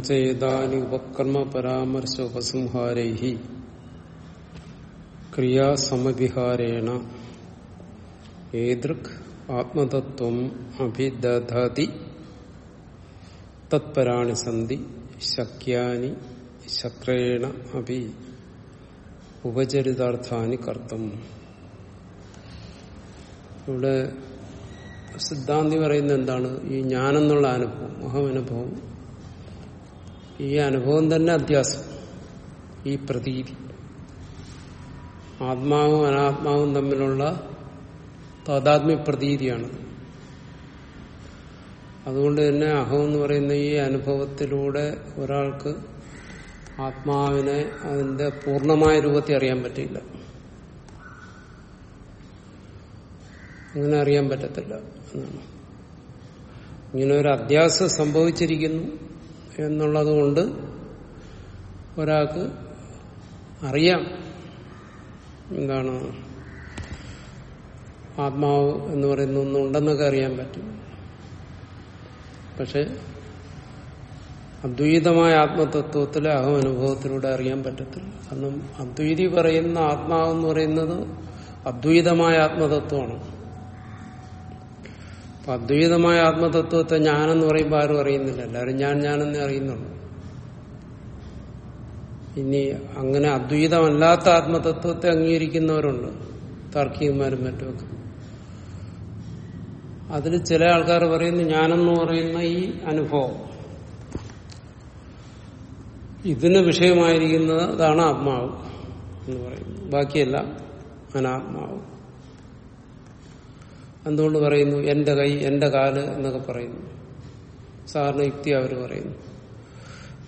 ചേതാനി ക്രിയാസമവിഹാരേണ. ഏതൃക് ആത്മതത്വം അഭിദധതി. തത്പരാണി സന്ധി ശക്യാനി ശക്രേണ അഭി. ഉപചരിതാർത്ഥാനി കർത്തം. ഇവിടെ സിദ്ധാന്തി പറയുന്ന എന്താണ്? ഈ ഞാനെന്നുള്ള അനുഭവം അഹമനുഭവം ഈ അനുഭവം തന്നെ അധ്യാസം ഈ പ്രതീതി. ആത്മാവും അനാത്മാവും തമ്മിലുള്ള താതാത്മ്യ പ്രതീതിയാണ്. അതുകൊണ്ട് തന്നെ അഹം എന്ന് പറയുന്ന ഈ അനുഭവത്തിലൂടെ ഒരാൾക്ക് ആത്മാവിനെ അതിന്റെ പൂർണമായ രൂപത്തിൽ അറിയാൻ പറ്റില്ല. അങ്ങനെ അറിയാൻ പറ്റത്തില്ല എന്നാണ്. ഇങ്ങനെ ഒരു അധ്യാസം സംഭവിച്ചിരിക്കുന്നു. എന്നുള്ളത് കൊണ്ട് ഒരാൾക്ക് അറിയാം എന്താണ് ആത്മാവ് എന്ന് പറയുന്ന ഒന്നുണ്ടെന്നൊക്കെ അറിയാൻ പറ്റും. പക്ഷെ അദ്വൈതമായ ആത്മതത്വത്തിലെ അഹം അനുഭവത്തിലൂടെ അറിയാൻ പറ്റത്തില്ല. കാരണം അദ്വൈതി പറയുന്ന ആത്മാവെന്ന് പറയുന്നത് അദ്വൈതമായ ആത്മതത്വമാണ്. അപ്പൊ അദ്വൈതമായ ആത്മതത്വത്തെ ഞാനെന്ന് പറയുമ്പോൾ ആരും അറിയുന്നില്ല. എല്ലാവരും ഞാൻ ഞാനെന്നേ അറിയുന്നുള്ളൂ. ഇനി അങ്ങനെ അദ്വൈതമല്ലാത്ത ആത്മതത്വത്തെ അംഗീകരിക്കുന്നവരുണ്ട്. താർക്കികന്മാരും മറ്റുമൊക്കെ. അതിൽ ചില ആൾക്കാർ പറയുന്നു ഞാനെന്ന് പറയുന്ന ഈ അനുഭവം. ഇതിന് വിഷയമായിരിക്കുന്നതാണ് ആത്മാവ് എന്ന് പറയുന്നത് ബാക്കിയെല്ലാം അനാത്മാവ്. എന്തുകൊണ്ട് പറയുന്നു? എന്റെ കൈ എന്റെ കാൽ എന്നൊക്കെ പറയുന്നു. സാധാരണ യുക്തി അവർ പറയുന്നു.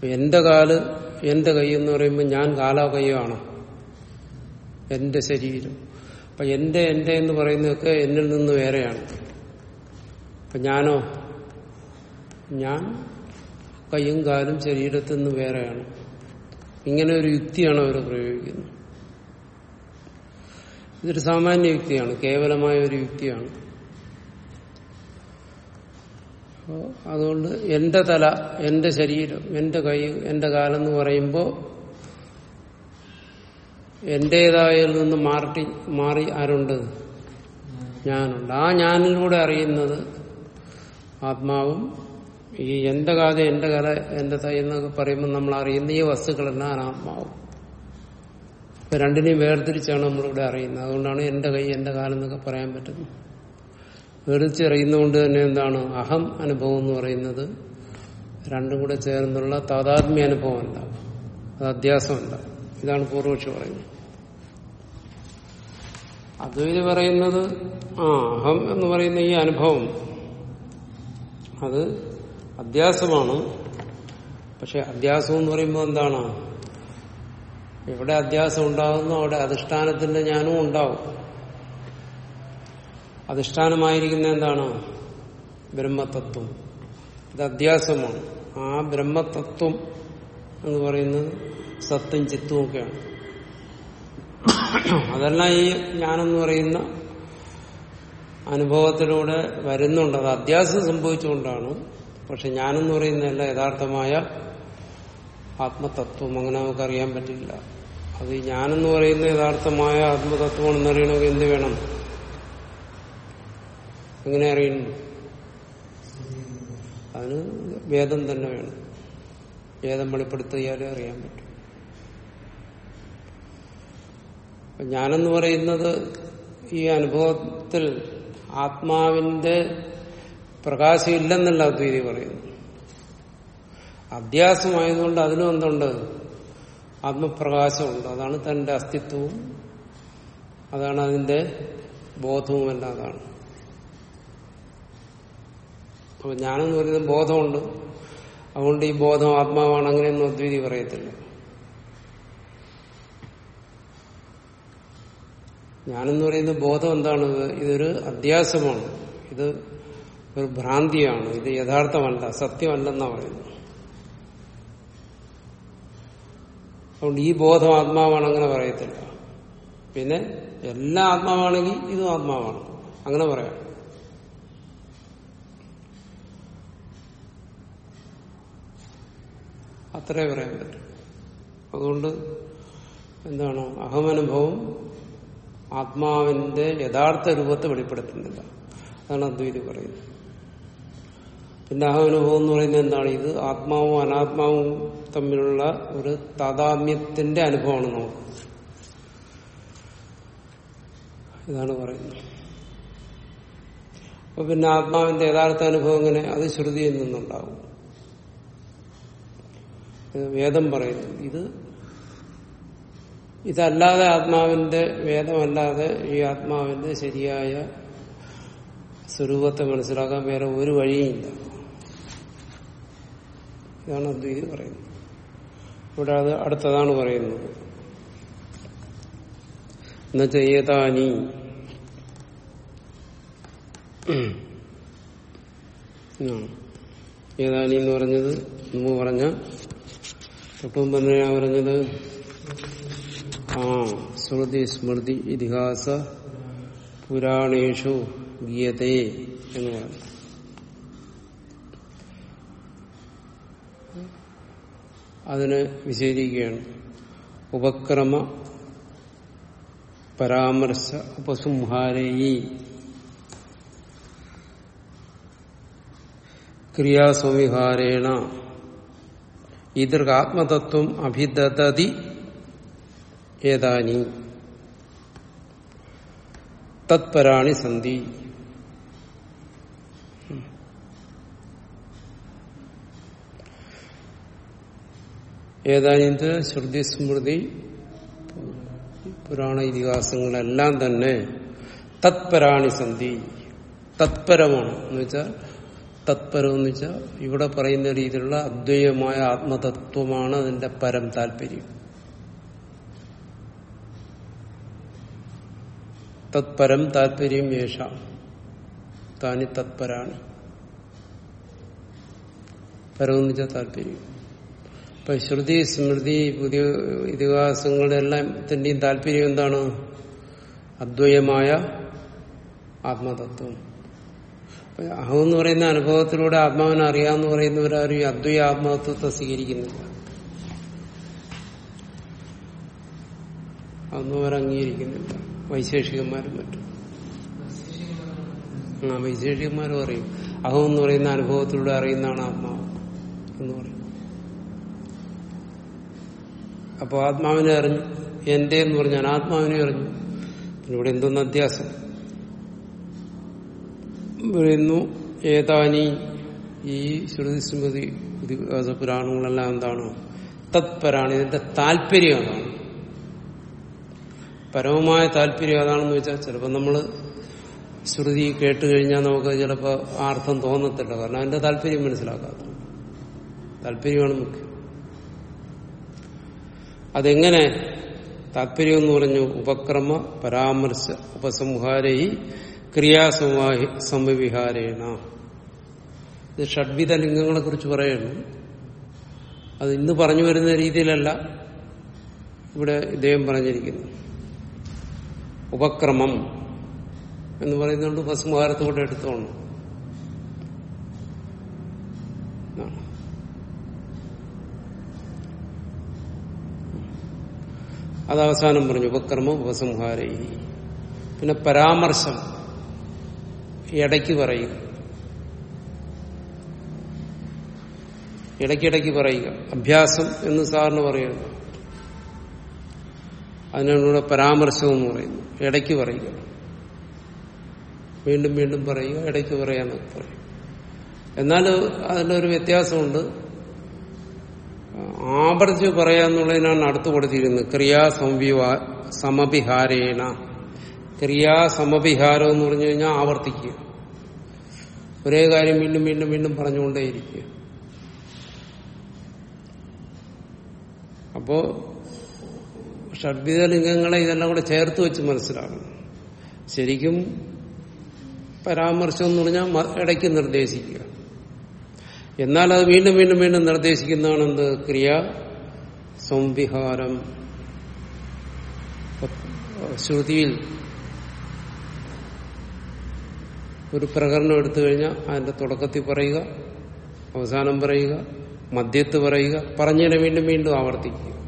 എന്റെ കാൽ എന്റെ കൈ എന്ന് പറയുമ്പോൾ ഞാൻ കാലോ കൈയോ ആണ്? എന്റെ ശരീരം. അപ്പൊ എന്റെ എന്റെ എന്ന് പറയുന്നതൊക്കെ എന്നിൽ നിന്ന് വേറെയാണ്. അപ്പൊ ഞാനോ? ഞാൻ കൈയും കാലും ശരീരത്തിൽ നിന്ന് വേറെയാണ്. ഇങ്ങനെ ഒരു യുക്തിയാണ് അവർ പ്രയോഗിക്കുന്നത്. ഇതൊരു സാമാന്യ യുക്തിയാണ് കേവലമായ ഒരു യുക്തിയാണ്. അതുകൊണ്ട് എന്റെ തല എന്റെ ശരീരം എന്റെ കൈ എന്റെ കാലെന്ന് പറയുമ്പോൾ എന്റേതായതിൽ നിന്ന് മാറി മാറി ആരുണ്ട്? ഞാനുണ്ട്. ആ ഞാനിലൂടെ അറിയുന്നത് ആത്മാവും. ഈ എന്റെ കാലം എന്റെ കല എന്റെ തൈ എന്നൊക്കെ പറയുമ്പോൾ നമ്മൾ അറിയുന്ന ഈ വസ്തുക്കളെല്ലാം അനാത്മാവും ഇപ്പൊ രണ്ടിനെയും വേർതിരിച്ചാണ് നമ്മളിവിടെ അറിയുന്നത്. അതുകൊണ്ടാണ് എന്റെ കൈ എന്റെ കാലം എന്നൊക്കെ പറയാൻ പറ്റുന്നത്. വേർതിരിച്ചറിയുന്നതുകൊണ്ട് തന്നെ എന്താണ്? അഹം അനുഭവം എന്ന് പറയുന്നത് രണ്ടും കൂടെ ചേർന്നുള്ള താതാത്മ്യ അനുഭവമല്ല അത് അധ്യാസമല്ല ഇതാണ് പൂർവക്ഷി പറയുന്നത്. അദ്വൈതി പറയുന്നത് ആ അഹം എന്ന് പറയുന്ന ഈ അനുഭവം. അത് അധ്യാസമാണ്. പക്ഷെ അധ്യാസം എന്ന് പറയുമ്പോൾ എന്താണ്? എവിടെ അധ്യാസം ഉണ്ടാകുന്നു അവിടെ അധിഷ്ഠാനത്തിന്റെ ഞാനും ഉണ്ടാവും. അധിഷ്ഠാനമായിരിക്കുന്ന എന്താണ്? ബ്രഹ്മതത്വം. ഇത് അധ്യാസമാണ്. ആ ബ്രഹ്മതത്വം എന്ന് പറയുന്നത് സത്തും ചിത്തും ഒക്കെയാണ്. അതല്ല ഈ ഞാനെന്ന് പറയുന്ന അനുഭവത്തിലൂടെ വരുന്നുണ്ട്. അത് അധ്യാസം സംഭവിച്ചുകൊണ്ടാണ്. പക്ഷെ ഞാനെന്ന് പറയുന്നതല്ല യഥാർത്ഥമായ ആത്മതത്വം. അങ്ങനെ നമുക്ക് അറിയാൻ പറ്റില്ല. അത് ഞാനെന്ന് പറയുന്ന യഥാർത്ഥമായ ആത്മതത്വമാണെന്ന് അറിയണമെങ്കിൽ എന്ത് വേണം? എങ്ങനെ അറിയുന്നു? അതിന് വേദം തന്നെ വേണം. വേദം വെളിപ്പെടുത്തിയാലേ അറിയാൻ പറ്റും. ഞാനെന്ന് പറയുന്നത് ഈ അനുഭവത്തിൽ ആത്മാവിന്റെ പ്രകാശം ഇല്ലെന്നല്ല അദ്വൈതി പറയുന്നു. അധ്യാസമായതുകൊണ്ട് അതിനും എന്തുണ്ട്? ആത്മപ്രകാശമുണ്ട്. അതാണ് തന്റെ അസ്തിത്വവും അതാണ് അതിന്റെ ബോധവുമെല്ലാം അതാണ്. അപ്പൊ ഞാനെന്ന് പറയുന്നത് ബോധമുണ്ട്. അതുകൊണ്ട് ഈ ബോധം ആത്മാവാണ് അങ്ങനെയൊന്നും അദ്വൈതി പറയത്തില്ല. ഞാനെന്ന് പറയുന്ന ബോധം എന്താണ്? ഇതൊരു അധ്യാസമാണ്. ഇത് ഒരു ഭ്രാന്തിയാണ്. ഇത് യഥാർത്ഥമല്ല സത്യമല്ലെന്നാ പറയുന്നത്. അതുകൊണ്ട് ഈ ബോധം ആത്മാവാണ് അങ്ങനെ പറയത്തില്ല. പിന്നെ എല്ലാ ആത്മാവാണെങ്കിൽ ഇതും ആത്മാവാണ്. അങ്ങനെ പറയാം. അത്രേ പറയാൻ പറ്റും. അതുകൊണ്ട് എന്താണ്? അഹമനുഭവം ആത്മാവിന്റെ യഥാർത്ഥ രൂപത്തെ വെളിപ്പെടുത്തുന്നില്ല. അതാണ് അദ്വൈതി പറയുന്നത്. പിന്നെ അഹമനുഭവം എന്ന് പറയുന്നത് എന്താണ്? ഇത് ആത്മാവും അനാത്മാവും തമ്മിലുള്ള ഒരു താതാത്മ്യത്തിന്റെ അനുഭവമാണ് നമുക്ക്. ഇതാണ് പറയുന്നത്. അപ്പൊ പിന്നെ ആത്മാവിന്റെ യഥാർത്ഥ അനുഭവം എങ്ങനെ? അത് ശ്രുതിയിൽ നിന്നുണ്ടാവും. വേദം പറയുന്നു. ഇത് ഇതല്ലാതെ ആത്മാവിന്റെ വേദമല്ലാതെ ഈ ആത്മാവിന്റെ ശരിയായ സ്വരൂപത്തെ മനസ്സിലാക്കാൻ വേറെ ഒരു വഴിയുമില്ല ഇതാണ് അദ്വൈതി പറയുന്നത്. ഇവിടെ അത് അടുത്തതാണ് പറയുന്നത്. എന്നുവെച്ചാൽ ഏതാനി? ഏതാനി എന്ന് പറഞ്ഞത് മുമ്പ് പറഞ്ഞ തൊട്ടുമുമ്പ് ഞാൻ പറഞ്ഞത് ആ ശ്രുതി സ്മൃതി ഇതിഹാസ പുരാണേഷു ഗീയതേ എന്ന് പറഞ്ഞു അതിന് വിശദീകരിക്കുകയാണ് ഉപക്രമ പരാമർശ ഉപസംഹാരയി. ക്രിയാസ്വവിഹാരേണ ഈദൃഗാത്മതത്വം അഭിദതി ഏതാനി? തത്പരാണി സന്ധി. ഏതാനിത് ശ്രുതി സ്മൃതി പുരാണ ഇതിഹാസങ്ങളെല്ലാം തന്നെ തത്പരാണി സന്ധി. തത്പരമാണ് എന്ന് വെച്ചാൽ തത്പരം എന്ന് വെച്ചാൽ ഇവിടെ പറയുന്ന രീതിയിലുള്ള അദ്വൈതമായ ആത്മതത്വമാണ് അതിന്റെ പരം താല്പര്യം. തത്പരം താല്പര്യം യേഷ താനി തത്പരാണ്. പരമെന്ന് വെച്ചാൽ താല്പര്യം. ഇപ്പൊ ശ്രുതി സ്മൃതി പുതിയ ഇതിഹാസങ്ങളുടെ എല്ലാത്തിന്റെയും താല്പര്യം എന്താണ്? അദ്വൈതമായ ആത്മതത്വം. അഹം എന്ന് പറയുന്ന അനുഭവത്തിലൂടെ ആത്മാവിനെ അറിയാമെന്ന് പറയുന്നവരാരും ഈ അദ്വൈത ആത്മതത്വത്തെ സ്വീകരിക്കുന്നില്ല. അംഗീകരിക്കുന്നില്ല. വൈശേഷികന്മാരും മറ്റും. ആ വൈശേഷികന്മാർ അറിയും. അഹം എന്ന് പറയുന്ന അനുഭവത്തിലൂടെ അറിയുന്നതാണ് ആത്മാവ് എന്ന് പറയും. അപ്പൊ ആത്മാവിനെ അറിഞ്ഞു എന്റെ എന്ന് പറഞ്ഞാൽ ആത്മാവിനെ അറിഞ്ഞു പിന്നെ ഇവിടെ എന്തോന്ന് അധ്യാസം? പറയുന്നു ഏതാനി ഈ ശ്രുതി സ്മൃതി ഇതിഹാസ പുരാണങ്ങളെല്ലാം എന്താണ്? തത്പരാണ് ഇതിന്റെ താല്പര്യം അതാണ്. പരമമായ താല്പര്യം അതാണെന്ന് വെച്ചാൽ ചിലപ്പോൾ നമ്മൾ ശ്രുതി കേട്ട് കഴിഞ്ഞാൽ നമുക്ക് ചിലപ്പോൾ അർത്ഥം തോന്നത്തില്ല. കാരണം അതിന്റെ താല്പര്യം മനസ്സിലാക്കാത്ത. താല്പര്യമാണ് മുഖ്യം. അതെങ്ങനെ? താല്പര്യം എന്ന് പറഞ്ഞു ഉപക്രമ പരാമർശ ഉപസംഹാരയി ക്രിയാസംവാഹി സമവിഹാരേണ ഇത് ഷഡ്വിധ ലിംഗങ്ങളെ കുറിച്ച് പറയുന്നു. അത് ഇന്ന് പറഞ്ഞു വരുന്ന രീതിയിലല്ല ഇവിടെ ഇദ്ദേഹം പറഞ്ഞിരിക്കുന്നു. ഉപക്രമം എന്ന് പറയുന്നുണ്ട് ഭസ്മഹാരത്തോടെ എടുത്തോണം. അത് അവസാനം പറഞ്ഞു ഉപക്രമം ഉപസംഹാരൈ. പിന്നെ പരാമർശം. ഇടയ്ക്ക് പറയും. ഇടയ്ക്കിടയ്ക്ക് പറയുക അഭ്യാസം എന്ന് സാറിന് പറയുന്നു. അതിനോട് പരാമർശം എന്ന് പറയുന്നു. ഇടയ്ക്ക് പറയുക വീണ്ടും വീണ്ടും പറയുക ഇടയ്ക്ക് പറയാന്നൊക്കെ പറയും. എന്നാൽ അതിലൊരു വ്യത്യാസമുണ്ട്. ആവർത്തിച്ച് പറയാന്നുള്ളതിനാണ് അടുത്ത് കൊടുത്തിരുന്നത് ക്രിയാ സംവിവാ ക്രിയാ സമഭിഹാരം എന്ന് പറഞ്ഞു കഴിഞ്ഞാൽ ആവർത്തിക്കുക. ഒരേ കാര്യം വീണ്ടും വീണ്ടും വീണ്ടും പറഞ്ഞുകൊണ്ടേയിരിക്കുക. അപ്പോ ഷഡ്വിധ ലിംഗങ്ങളെ ഇതെല്ലാം കൂടെ ചേർത്ത് വെച്ച് മനസ്സിലാക്കണം. ശരിക്കും പരാമർശം എന്ന് പറഞ്ഞാൽ ഇടയ്ക്ക് നിർദ്ദേശിക്കുക. എന്നാൽ അത് വീണ്ടും വീണ്ടും വീണ്ടും നിർദ്ദേശിക്കുന്നതാണ് എന്ത്? ക്രിയ സംവിഹാരം. ശ്രുതിയിൽ ഒരു പ്രകരണം എടുത്തു കഴിഞ്ഞാൽ അതിന്റെ തുടക്കത്തിൽ പറയുക അവസാനം പറയുക മദ്യത്ത് പറയുക പറഞ്ഞതിനെ വീണ്ടും വീണ്ടും ആവർത്തിക്കുക.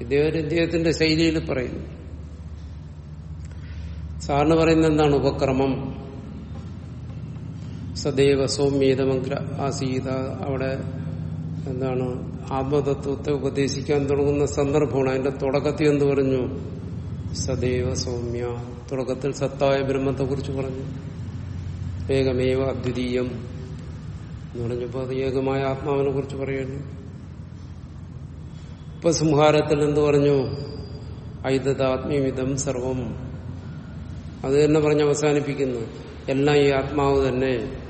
ഇദ്ദേഹം ഇദ്ദേഹത്തിന്റെ ശൈലിയിൽ പറയുന്നു. സാറിന് പറയുന്നത് എന്താണ് ഉപക്രമം? സദൈവ സൗമ്യേതമഗ്ര ആസീത. അവിടെ എന്താണ് ആത്മതത്വത്തെ ഉപദേശിക്കാൻ തുടങ്ങുന്ന സന്ദർഭമാണ്. അതിന്റെ തുടക്കത്തിൽ എന്ത് പറഞ്ഞു? സദൈവ സൗമ്യ. തുടക്കത്തിൽ സത്തായ ബ്രഹ്മത്തെ കുറിച്ച് പറഞ്ഞു. ഏകമേവ അദ്വിതീയം എന്ന് പറഞ്ഞപ്പോൾ അത് ഏകമായ ആത്മാവിനെ കുറിച്ച് പറയുന്നു. ഇപ്പൊ സംഹാരത്തിൽ എന്ത് പറഞ്ഞു? ഐതദാത്മ്യമിതം സർവം. അത് തന്നെ പറഞ്ഞ് അവസാനിപ്പിക്കുന്നു. എല്ലാം ഈ ആത്മാവ് തന്നെ.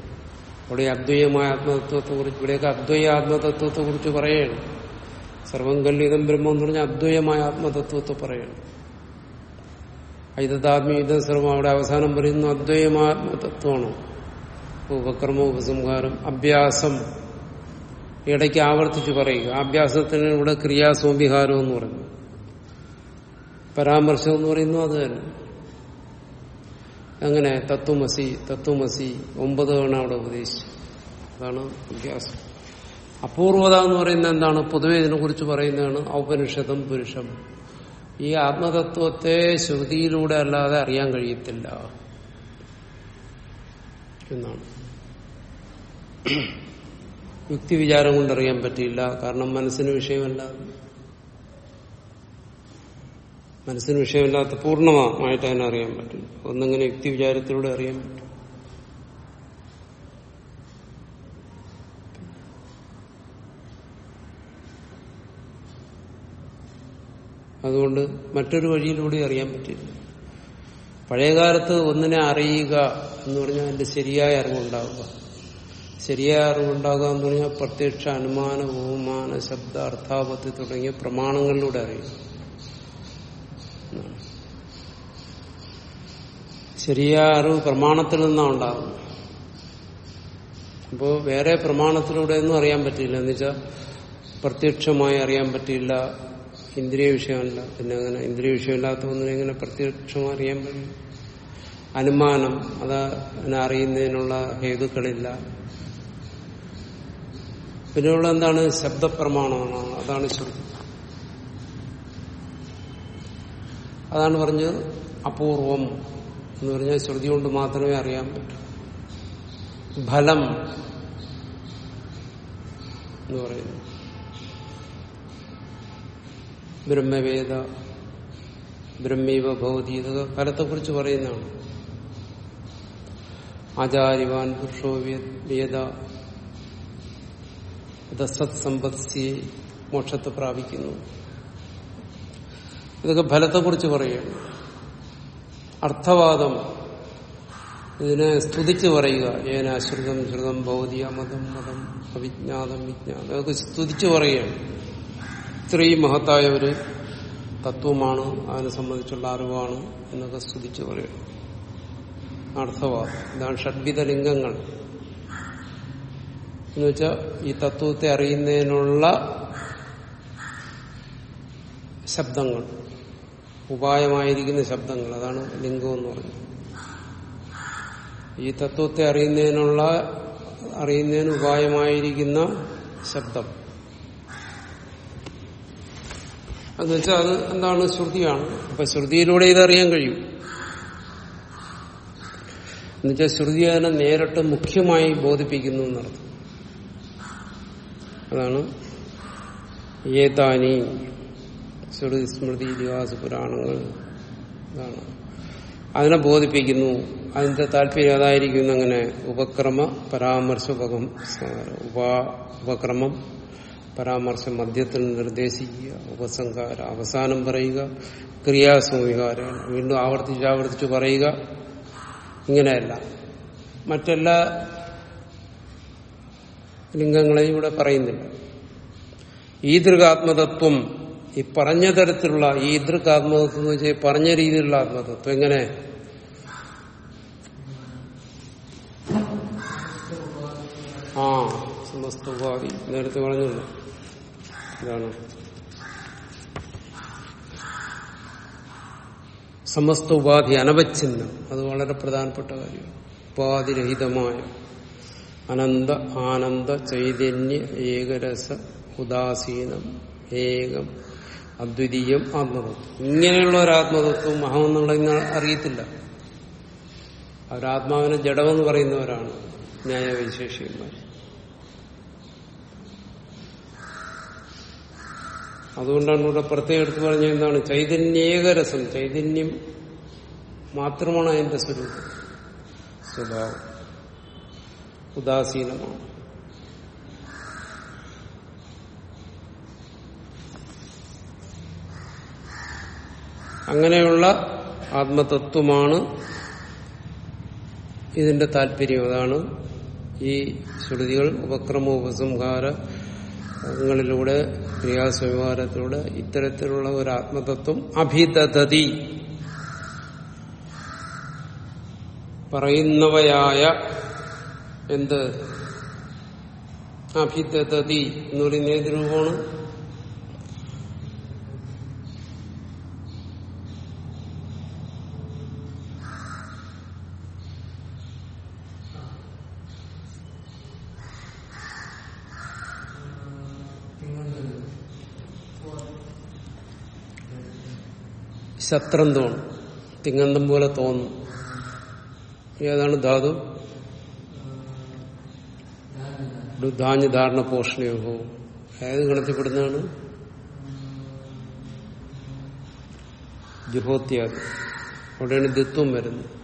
അവിടെ അദ്വൈതമായ ആത്മതത്വത്തെ കുറിച്ച് ഇവിടെയൊക്കെ അദ്വൈത ആത്മതത്വത്തെ കുറിച്ച് പറയണം. സർവം കല്ലിതം ബ്രഹ്മം എന്ന് പറഞ്ഞാൽ അദ്വൈതമായ ആത്മതത്വത്തെ പറയണം. ഐതദാത്മ്യമിതം സർവം. അവിടെ അവസാനം പറയുന്നു അദ്വൈതമായ ആത്മതത്വമാണ്. ഉപക്രമ ഉപസംഹാരം അഭ്യാസം ഇടയ്ക്ക് ആവർത്തിച്ച് പറയുക. അഭ്യാസത്തിന് ഇവിടെ ക്രിയാസ്വംവിഹാരം എന്ന് പറഞ്ഞു പരാമർശം എന്ന് പറയുന്നു അത് തന്നെ. അങ്ങനെ തത്വമസി തത്വമസി ഒമ്പത് തവണ അവിടെ ഉപദേശിച്ചു. അതാണ് അഭ്യാസം. അപൂർവത എന്ന് പറയുന്നത് എന്താണ്? പൊതുവെ ഇതിനെക്കുറിച്ച് പറയുന്നതാണ് ഔപനിഷതം പുരുഷം. ഈ ആത്മതത്വത്തെ ശ്രുതിയിലൂടെ അല്ലാതെ അറിയാൻ കഴിയത്തില്ല എന്നാണ്. യുക്തിവിചാരം കൊണ്ടറിയാൻ പറ്റിയില്ല. കാരണം മനസ്സിന് വിഷയമല്ല. മനസ്സിന് വിഷയമില്ലാത്ത പൂർണമായിട്ട് അതിനെ അറിയാൻ പറ്റും ഒന്നിങ്ങനെ യുക്തി വിചാരത്തിലൂടെ അറിയാൻ പറ്റും. അതുകൊണ്ട് മറ്റൊരു വഴിയിലൂടെ അറിയാൻ പറ്റില്ല. പഴയകാലത്ത് ഒന്നിനെ അറിയുക എന്ന് പറഞ്ഞാൽ അതിന്റെ ശരിയായ അറിവുണ്ടാവുക ശരിയായ അറിവുണ്ടാകാൻ തുടങ്ങിയ പ്രത്യക്ഷ അനുമാന ബഹുമാന ശബ്ദ അർത്ഥാപത്തി തുടങ്ങിയ പ്രമാണങ്ങളിലൂടെ അറിയും ശരിയായ അറിവ് പ്രമാണത്തിൽ നിന്നാണ് ഉണ്ടാകുന്നത്. അപ്പോൾ വേറെ പ്രമാണത്തിലൂടെ ഒന്നും അറിയാൻ പറ്റില്ല എന്ന് വെച്ചാൽ പ്രത്യക്ഷമായി അറിയാൻ പറ്റില്ല ഇന്ദ്രിയ വിഷയമല്ല പിന്നെ അങ്ങനെ ഇന്ദ്രിയ വിഷയമില്ലാത്ത ഒന്നിനെ എങ്ങനെ പ്രത്യക്ഷമായി അറിയാൻ പറ്റും? അനുമാനം അത് അറിയുന്നതിനുള്ള ഹേതുക്കളില്ല. പിന്നെയുള്ള എന്താണ് ശബ്ദപ്രമാണമാണ്. അതാണ് ശ്രുതി അതാണ് പറഞ്ഞത് അപൂർവം എന്ന് പറഞ്ഞാൽ ശ്രുതി കൊണ്ട് മാത്രമേ അറിയാൻ പറ്റൂ. ഫലം എന്ന് പറയുന്നു. ബ്രഹ്മവേദ ബ്രഹ്മീവ ഭവതി ഇതൊക്കെ ഫലത്തെക്കുറിച്ച് പറയുന്നതാണ്. ആചാര്യവാൻ പുരുഷോ വേദ അത് സത്സമ്പത്സിയെ മോക്ഷത്തെ പ്രാപിക്കുന്നു. ഇതൊക്കെ ഫലത്തെക്കുറിച്ച് പറയുകയാണ് അർത്ഥവാദം. ഇതിനെ സ്തുതിച്ച് പറയുക. ഏനാശ്രിതം ശ്രുതം ഭൗതിക മതം മതം അവിജ്ഞാതം വിജ്ഞാതം. അതൊക്കെ സ്തുതിച്ച് പറയുകയാണ്. ഇത്രയും മഹത്തായ ഒരു തത്വമാണ്. അതിനെ സംബന്ധിച്ചുള്ള അറിവാണ്. എന്നൊക്കെ സ്തുതിച്ച് പറയുക അർത്ഥവാദം. ഇതാണ് ഷഡ്വിധ ലിംഗങ്ങൾ. എന്നുവെച്ചാൽ ഈ തത്വത്തെ അറിയുന്നതിനുള്ള ശബ്ദങ്ങൾ ഉപായമായിരിക്കുന്ന ശബ്ദങ്ങൾ അതാണ് ലിംഗം എന്ന് പറയുന്നത്. ഈ തത്വത്തെ അറിയുന്നതിനുള്ള അറിയുന്നതിന് ഉപായമായിരിക്കുന്ന ശബ്ദം. എന്ന് വെച്ചാൽ അത് എന്താണ് ശ്രുതിയാണ്. അപ്പൊ ശ്രുതിയിലൂടെ ഇതറിയാൻ കഴിയും. എന്നുവെച്ചാൽ ശ്രുതി അതിനെ നേരിട്ട് മുഖ്യമായി ബോധിപ്പിക്കുന്നു എന്നർത്ഥം. അതാണ് ഏതാനി ശ്രുതി സ്മൃതി ഇതിഹാസ പുരാണങ്ങൾ. അതാണ് അതിനെ ബോധിപ്പിക്കുന്നു. അതിന്റെ താല്പര്യം അതായിരിക്കും അങ്ങനെ ഉപക്രമ പരാമർശ ഉപാ ഉപ ഉപക്രമം പരാമർശം മധ്യത്തിൽ നിർദ്ദേശിക്കുക ഉപസംഹാര അവസാനം പറയുക ക്രിയാസംവികാരമാണ് വീണ്ടും ആവർത്തിച്ച് ആവർത്തിച്ച് പറയുക. ഇങ്ങനെയല്ല. മറ്റെല്ലാ ലിംഗങ്ങളെയും ഇവിടെ പറയുന്നില്ല. ഈദൃഗാത്മതത്വം ഈ പറഞ്ഞ തരത്തിലുള്ള ഈ ദൃഗാത്മതത്വം എന്ന് വെച്ചാൽ പറഞ്ഞ രീതിയിലുള്ള ആത്മതത്വം എങ്ങനെ? ആ സമസ്ത ഉപാധി. നേരത്തെ പറഞ്ഞല്ലോ. ഇതാണ്. സമസ്ത ഉപാധി അനവച്ഛിന്നം അത് വളരെ പ്രധാനപ്പെട്ട കാര്യമാണ് ഉപാധിരഹിതമായ അനന്ത ആനന്ദ ചൈതന്യ ഏകരസ ഉദാസീനം ഏകം അദ്വിതീയം ആത്മതത്വം. ഇങ്ങനെയുള്ള ഒരു ആത്മതത്വം അഹമെന്നുള്ള അറിയത്തില്ല. അവരാത്മാവിനെ ജഡമെന്ന് പറയുന്നവരാണ് ന്യായവിശേഷിയന്മാർ അതുകൊണ്ടാണ് ഇവിടെ പ്രത്യേകം എടുത്തു പറഞ്ഞ എന്താണ്? ചൈതന്യേകരസം ചൈതന്യം മാത്രമാണ് അതിന്റെ സ്വരൂപം. സ്വഭാവം. ഉദാസീനമാണ്. അങ്ങനെയുള്ള ആത്മതത്വമാണ് ഇതിന്റെ താല്പര്യം. അതാണ് ഈ ശ്രുതികൾ ഉപക്രമ ഉപസംഹാരങ്ങളിലൂടെ ക്രിയാസ്വ്യവഹാരത്തിലൂടെ ഇത്തരത്തിലുള്ള ഒരു ആത്മതത്വം അഭിതതതി പറയുന്നവയായ എന്ത്? അഭിദതി എന്ന് പറയുന്ന ഏത് രൂപമാണ് ശത്രന്തമാണ് തിങ്ങന്തം പോലെ തോന്നും. ഏതാണ് ധാതു? ധാന്യ ധാരണ പോഷണയോഹോ ഏത് ഗണത്തിൽപ്പെടുന്നതാണ് ജുഹോത്യാദി അവിടെയാണ് ദിത്വം വരുന്നത്.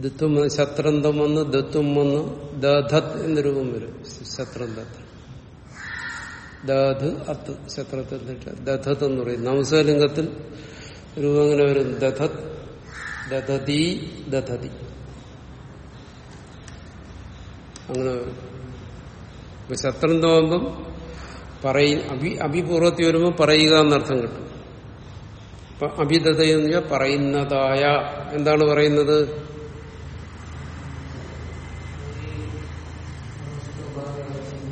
ദിത്വം വന്ന് ശത്രന്തം വന്ന് ദത്വം വന്ന് ദധത് എന്ന രൂപം വരും. ശത്രന്തത്തിൽ ദധ് അത്ത് ശത്രത്തിൽ ദധത് എന്ന് പറയും. നംസലിംഗത്തിൽ രൂപം എങ്ങനെ വരും? ദധത് ദധതി ദധതി. അങ്ങനെ വരും ഇപ്പൊ പറയി പറയ അഭി അഭിപൂർവത്തിൽ വരുമ്പോൾ പറയുക എന്നർത്ഥം കിട്ടും. അപ്പൊ അഭിതത എന്ന് വെച്ചാൽ പറയുന്നതായ എന്താണ് പറയുന്നത്?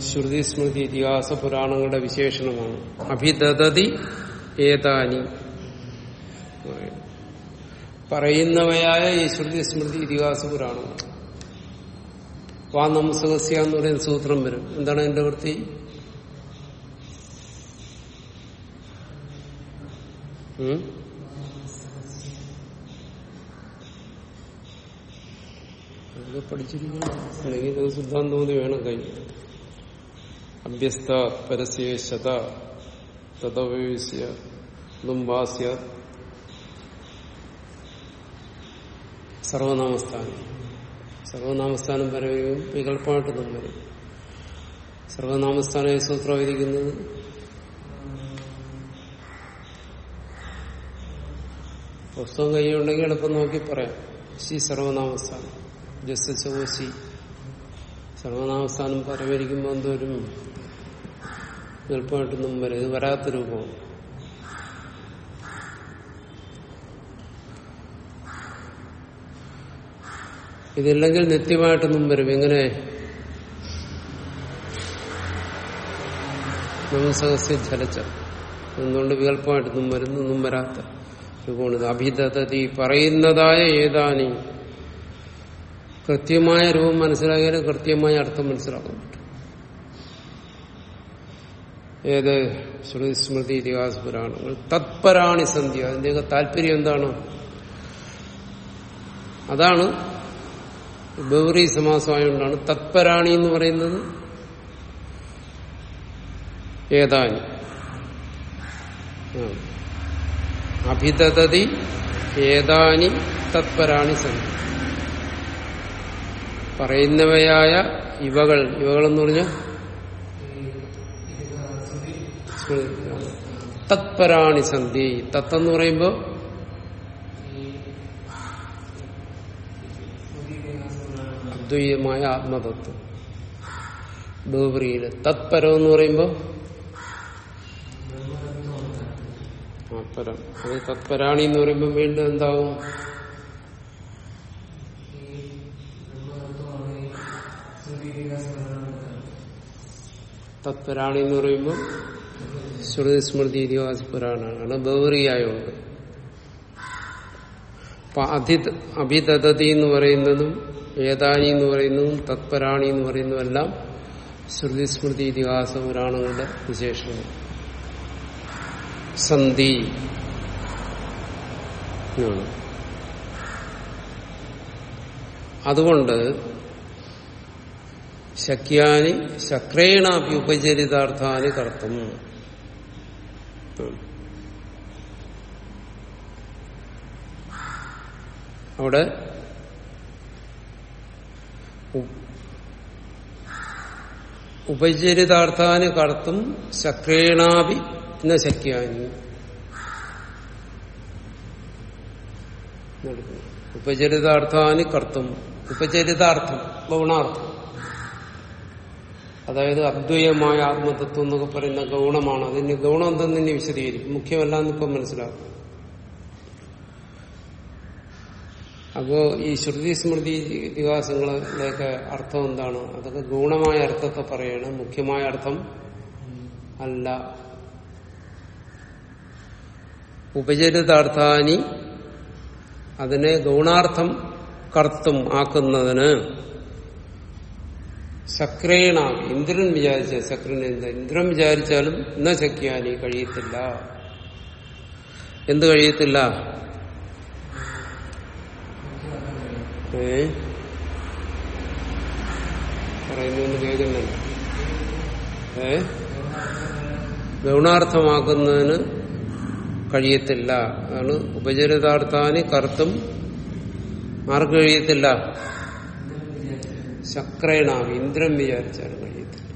ശ്രുതി സ്മൃതി ഇതിഹാസ പുരാണങ്ങളുടെ വിശേഷണമാണ്. അഭിതതതി ഏതാനി പറയുന്നവയായ ഈ ശ്രുതി സ്മൃതി ഇതിഹാസ പുരാണങ്ങൾ വാ നമസകസ്യ എന്ന് പറയുന്ന സൂത്രം വരും. എന്താണ് എന്റെ വൃത്തി? പഠിച്ചിരിക്കണം. അല്ലെങ്കിൽ സിദ്ധാന്തമതി വേണം കഴിഞ്ഞു. അഭ്യസ്ത പരസ്യേശത തദവേശ്യ ദുംബാസ്യ സർവനാമസ്ഥാനം. സർവനാമസ്ഥാനം പറയുകയും നമ്മൾ വരും. സർവനാമസ്ഥാന സൂത്രം വിധിക്കുന്നത് പുസ്തകം കൈയുണ്ടെങ്കിൽ എളുപ്പം നോക്കി പറയാം. ശി സർവനാമസ്ഥാനം. ജസ്റ്റിസ് ശി സർവനാമസ്ഥാനം പരമരിക്കുമ്പോൾ എന്തോരും എളുപ്പമായിട്ടൊന്നും വരും. ഇത് വരാത്ത രൂപമാണ് ഇതില്ലെങ്കിൽ നിത്യമായിട്ടൊന്നും വരും. എങ്ങനെ? നമസഹസ്യ ജലച്ച എന്തുകൊണ്ട് വികല്പമായിട്ടൊന്നും വരുന്നൊന്നും വരാത്ത രൂപമാണിത് ഇത്. അഭിദതി പറയുന്നതായ ഏതാനി? കൃത്യമായ രൂപം മനസ്സിലാക്കിയാലും കൃത്യമായ അർത്ഥം മനസ്സിലാക്കാൻ പറ്റും. ഏത്? ശ്രുതി സ്മൃതി ഇതിഹാസ പുരാണങ്ങൾ. തത്പരാണി സന്ധ്യ. അതിന്റെയൊക്കെ താല്പര്യം എന്താണ്? അതാണ് ബൗറി സമാസമായോണ്ടാണ് തത്പരാണി എന്ന് പറയുന്നത്. ഏതാനി. അഭിതതതി ഏതാനി തത്പരാണി സന്ധി. പറയുന്നവയായ ഇവകൾ ഇവകളെന്ന് പറഞ്ഞ? തത്പരാണി സന്ധി. തത്തെന്ന് പറയുമ്പോ അദ്വൈതമായ ആത്മതത്വം. ഡോബ്രിയിൽ തത്പരം എന്ന് പറയുമ്പോ? പരം അത് തത്പരാണി എന്ന് പറയുമ്പോൾ വീണ്ടും എന്താവും? തത്പരാണി എന്ന് പറയുമ്പോൾ ശ്രുതി സ്മൃതി ഇതിഹാസ പുരാണാണ് ബൗറിയായുണ്ട് അപ്പൊ എന്ന് പറയുന്നതും ഏതാനി എന്ന് പറയുന്നതും തത്പരാണി എന്ന് എല്ലാം ശ്രുതി സ്മൃതി ഇതിഹാസ പുരാണങ്ങളുടെ വിശേഷങ്ങൾ. സന്ധി അതുകൊണ്ട് ശക്യാനി ശക്രേണാപി ഉപചരിതാർത്ഥാനി കർത്തും. അവിടെ ഉപചരിതാർത്ഥാന് കടത്തും ശക്രേണാപി ന ശക്യാനി. ഉപചരിതാർത്ഥാന് കർത്തും ഉപചരിതാർത്ഥം ഗൗണാർത്ഥം. അതായത് അദ്വൈതമായ ആത്മതത്വം എന്നൊക്കെ പറയുന്ന ഗൗണമാണ്. അതിന് ഗൗണം എന്തെന്ന് തന്നെ വിശദീകരിക്കും. മുഖ്യമല്ല എന്നിപ്പം മനസ്സിലാക്കും. അപ്പോ ഈ ശ്രുതി സ്മൃതി ഇതിഹാസങ്ങളിലേക്ക് അർത്ഥം എന്താണ്? അതൊക്കെ ഗുണമായ അർത്ഥത്തെ പറയാണ്. മുഖ്യമായ അർത്ഥം അല്ല. ഉപചരിതാർത്ഥാനി അതിനെ ഗൗണാർത്ഥം കർത്തും ആക്കുന്നതിന് ശക്രേണ ഇന്ദ്രൻ വിചാരിച്ച ശക്രൻ ഇന്ദ്രൻ വിചാരിച്ചാലും ഇന്ന ശക്യാനി കഴിയത്തില്ല. എന്ത് കഴിയത്തില്ല ഏ പറയുന്നൊന്ന് കേൾക്കുന്നുണ്ട് ഏ? ഗൗണാർത്ഥമാക്കുന്നതിന് കഴിയത്തില്ല. അതാണ് ഉപചരിതാർത്ഥാനി കർത്തും ആർക്ക് കഴിയത്തില്ല. ശക്രേണാവി ഇന്ദ്രം വിചാരിച്ചാലും കഴിയത്തില്ല.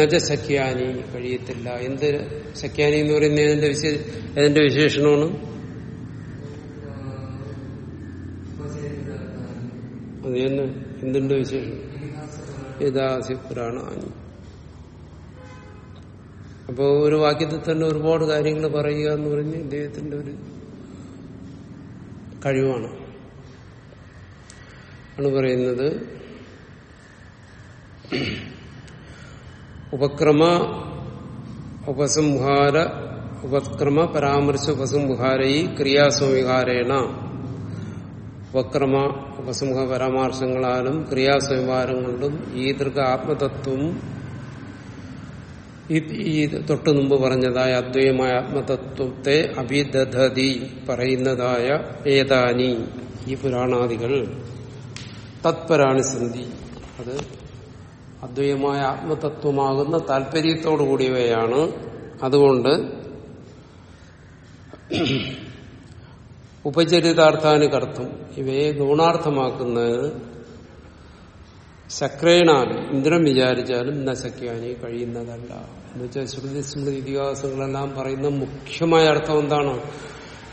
നജ സഖ്യാനി കഴിയത്തില്ല. എന്ത് സഖ്യാനി എന്ന് പറയുന്നത് അതിന്റെ വിശേഷ ഏതിന്റെ വിശേഷണമാണ്? എന്ന് എന്തുണ്ട് വിശേഷം? യഥാസി പുരാണാനി. അപ്പോ ഒരു വാക്യത്തിൽ തന്നെ ഒരുപാട് കാര്യങ്ങൾ പറയുക എന്ന് പറഞ്ഞ് ഇദ്ദേഹത്തിന്റെ ഒരു കഴിവാണ്. ആണ് പറയുന്നത് ഉപക്രമ ഉപസംഹാര ഉപക്രമ പരാമർശ ഉപസംഹാരൈ ക്രിയാസ്വവിഹാരേണ ഉപക്രമ ഉപസംഹ പരാമർശങ്ങളാലും ക്രിയാസ്വവിഹാരം കൊണ്ടും ദൃഗ ആത്മതത്വം ഈ- ഈ തൊട്ടു മുമ്പ് പറഞ്ഞതായ അദ്വൈതമായ ആത്മതത്വത്തെ അഭിദധതി പറയുന്നതായ ഏതാനി ഈ പുരാണാദികൾ. തത്പരാണി സന്ധി. അത് അദ്വൈതമായ ആത്മതത്വമാകുന്ന താല്പര്യത്തോടു കൂടിയവയാണ് അതുകൊണ്ട് ഉപചരിതാർത്ഥാന് കർത്തും ഇവയെ ഗുണാർത്ഥമാക്കുന്നത് ശക്രേണാണ് ഇന്ദ്രൻ വിചാരിച്ചാലും നശയ്ക്കാനി കഴിയുന്നതല്ല. എന്നുവെച്ചാൽ ശ്രുതി സ്മൃതി ഇതിഹാസങ്ങളെല്ലാം പറയുന്ന മുഖ്യമായ അർത്ഥം എന്താണ്?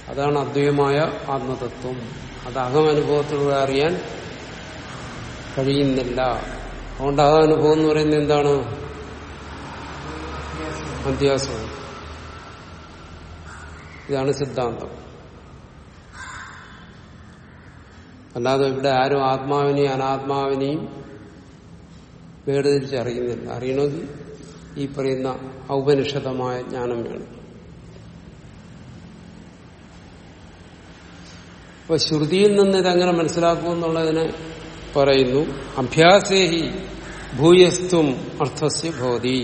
അതാണ് അദ്വൈതമായ ആത്മതത്വം. അത് അഹമനുഭവത്തിലൂടെ അറിയാൻ കഴിയുന്നില്ല. അതുകൊണ്ട് അഹമനുഭവം എന്ന് പറയുന്നത് എന്താണ്? അധ്യാസമാണ് ഇതാണ് സിദ്ധാന്തം. അല്ലാതെ ഇവിടെ ആരും ആത്മാവിനെയും അനാത്മാവിനെയും വേർതിരിച്ചറിയുന്നില്ല. അറിയണമെങ്കിൽ ഈ പറയുന്ന ഔപനിഷതമായ ജ്ഞാനം വേണം. അപ്പൊ ശ്രുതിയിൽ നിന്ന് ഇതെങ്ങനെ മനസ്സിലാക്കുമെന്നുള്ളതിന് പറയുന്നു അഭ്യാസേഹി ഭൂയസ്തും അർത്ഥസ്യ ഭവതി.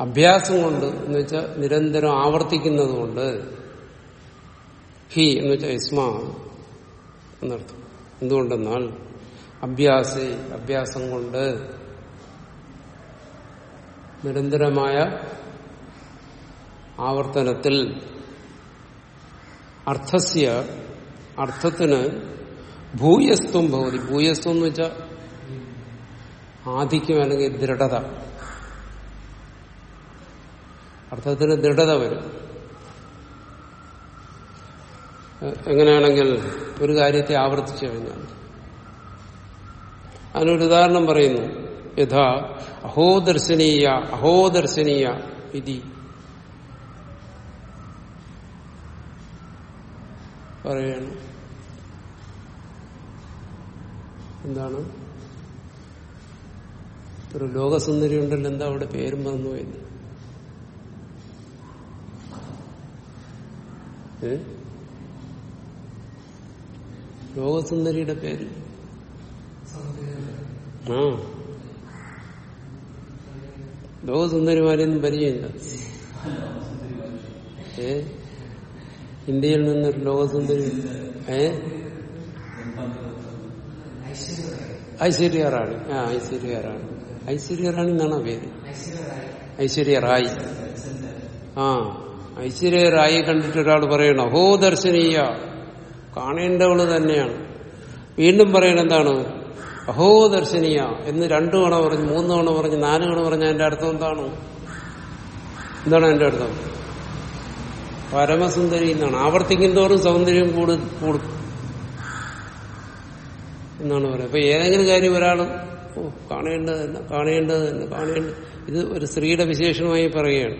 അഭ്യാസം കൊണ്ട് എന്ന് വെച്ചാൽ നിരന്തരം ആവർത്തിക്കുന്നത് കൊണ്ട് ഹി എന്ന് വെച്ചാൽ ഇസ്മാ എന്നർത്ഥം. എന്തുകൊണ്ടെന്നാൽ അഭ്യാസ അഭ്യാസം കൊണ്ട് നിരന്തരമായ ആവർത്തനത്തിൽ അർത്ഥസ്യ അർത്ഥത്തിന് ഭൂയസ്ത്വം ഭവതി. ഭൂയസ്ത്വം എന്ന് വെച്ചാൽ ആധിക്യം അല്ലെങ്കിൽ ദൃഢത. അർത്ഥത്തിന് ദൃഢത വരും. എങ്ങനെയാണെങ്കിൽ ഒരു കാര്യത്തെ ആവർത്തിച്ചു കഴിഞ്ഞാൽ അതിനൊരു ഉദാഹരണം പറയുന്നു. യഥാ അഹോദർശനീയ അഹോദർശനീയ ഇതി. പറയാണ്. എന്താണ്? ഒരു ലോകസുന്ദരി ഉണ്ടല്ലോ എന്താ അവിടെ പേരും മറന്നു പോയത്? ലോകസുന്ദരിയുടെ പേര്. ആ. ലോകസുന്ദരിമാരെയൊന്നും പരിചയമില്ല. ഏ? ഇന്ത്യയിൽ നിന്നൊരു ലോകസുന്ദരി ഏ? ഐശ്വര്യ റാണി ആ ഐശ്വര്യ റാണി ഐശ്വര്യ റാണി എന്നാണ് പേര്? ഐശ്വര്യ റായി ആ ഐശ്വര്യ റായി കണ്ടിട്ട് ഒരാൾ പറയണം? ഹോ ദർശനീയ. കാണേണ്ടവൾ തന്നെയാണ്. വീണ്ടും പറയണ എന്താണ്? അഹോ ദർശനീയ. എന്ന് രണ്ടു തവണ പറഞ്ഞ് മൂന്ന് തവണ പറഞ്ഞ് നാല് തവണ പറഞ്ഞ എന്റെ അർത്ഥം എന്താണ്? എന്താണ് എന്റെ അർത്ഥം? പരമസുന്ദരി എന്നാണ്. ആവർത്തിക്കും തോറും സൗന്ദര്യം കൂടു കൂടും. എന്നാണ് പറയുന്നത്. അപ്പൊ ഏതെങ്കിലും കാര്യം ഒരാൾ ഓ കാണേണ്ടത് തന്നെ കാണേണ്ടത് തന്നെ കാണേണ്ട ഇത് ഒരു സ്ത്രീയുടെ വിശേഷമായി പറയുകയാണ്.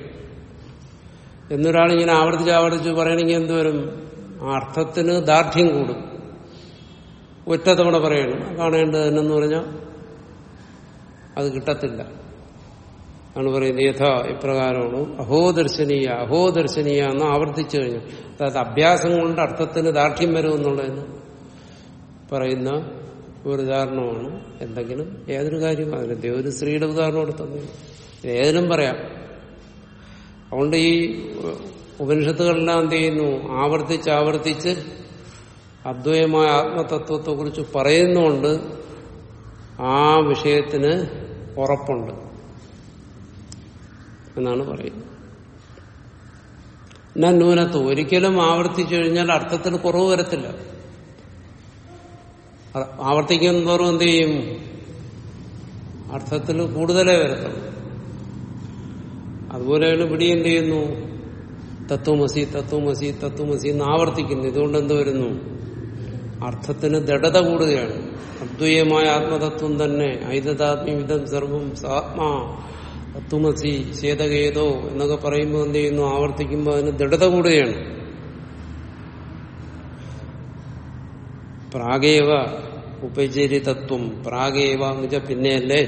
എന്നൊരാൾ ഇങ്ങനെ ആവർത്തിച്ച് ആവർത്തിച്ച് പറയണമെങ്കിൽ എന്തുവരും ആ അർത്ഥത്തിന് ദാർഢ്യം കൂടും. ഒറ്റ തവണ പറയണം. കാണേണ്ടത് എന്നു പറഞ്ഞാൽ അത് കിട്ടത്തില്ല. ആണ് പറയുന്നത് യഥ ഇപ്രകാരമാണ്. അഹോ ദർശനീയ അഹോ ദർശനീയ എന്ന് ആവർത്തിച്ചു കഴിഞ്ഞു. അതായത് അഭ്യാസം കൊണ്ട് അർത്ഥത്തിന് ദാർഢ്യം വരുമെന്നുള്ളതിന് പറയുന്ന ഒരു ഉദാഹരണമാണ്. എന്തെങ്കിലും ഏതൊരു കാര്യം അതിന് ദേവര് സ്ത്രീയുടെ ഉദാഹരണം എടുത്തന്നെ ഏതിനും പറയാം. അതുകൊണ്ട് ഈ ഉപനിഷത്തുകളെല്ലാം എന്ത് ചെയ്യുന്നു? ആവർത്തിച്ച് ആവർത്തിച്ച് അദ്വൈതമായ ആത്മതത്വത്തെക്കുറിച്ച് പറയുന്നുകൊണ്ട് ആ വിഷയത്തിന് ഉറപ്പുണ്ട് എന്നാണ് പറയുന്നത്. എന്നാൽ ന്യൂനത്വം. ഒരിക്കലും ആവർത്തിച്ചു കഴിഞ്ഞാൽ അർത്ഥത്തിൽ കുറവ് വരത്തില്ല. ആവർത്തിക്കുന്നതോറും എന്ത് ചെയ്യും? അർത്ഥത്തിൽ കൂടുതലേ വരത്തുള്ളൂ. അതുപോലെയാണ് ഇവിടെ എന്ത് ചെയ്യുന്നു? തത്വമസി തത്വമസി തത്വമസി എന്ന് ആവർത്തിക്കുന്നു. ഇതുകൊണ്ട് എന്ത് വരുന്നു? അർത്ഥത്തിന് ദൃഢത കൂടുകയാണ്. അദ്വൈയമായ ആത്മതത്വം തന്നെ. ഐതതാത്മ്യവിധം സർവം സാത്മാ തത്വമസി ചേതകേതോ എന്നൊക്കെ പറയുമ്പോൾ എന്ത് ചെയ്യുന്നു? ആവർത്തിക്കുമ്പോൾ അതിന് ദൃഢത കൂടുകയാണ്. പ്രാഗേവ ഉപചരി തത്വം. പ്രാഗേവ എന്ന് വെച്ചാൽ പിന്നെയല്ലേ?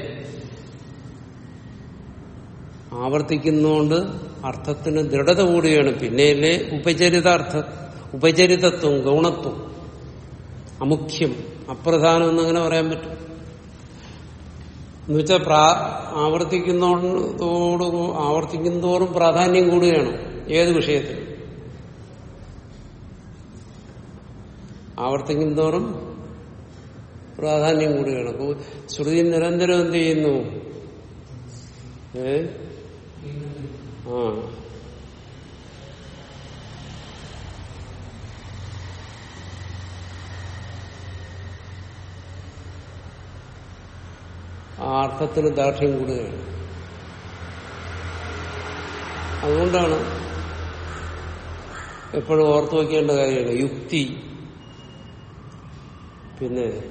ആവർത്തിക്കുന്നതുകൊണ്ട് അർത്ഥത്തിന് ദൃഢത കൂടിയാണ്. പിന്നെയല്ലേ ഉപചരിതാർത്ഥ ഉപചരിതത്വം ഗൗണത്വം അമുഖ്യം അപ്രധാനം എന്നങ്ങനെ പറയാൻ പറ്റും. എന്നുവെച്ചാൽ പ്രാ ആവർത്തിക്കുന്നതോട് ആവർത്തിക്കുന്നതോറും പ്രാധാന്യം കൂടുകയാണ് ഏത് വിഷയത്തിൽ ആവർത്തിക്കുന്നതോറും പ്രാധാന്യം കൂടുകയാണ്. ശ്രുതി നിരന്തരം എന്ത് ചെയ്യുന്നു? ആ അർത്ഥത്തിന് ദാർഢ്യം കൂടുകയാണ്. അതുകൊണ്ടാണ് എപ്പോഴും ഓർത്തു വയ്ക്കേണ്ട കാര്യമാണ്. യുക്തി. പിന്നെ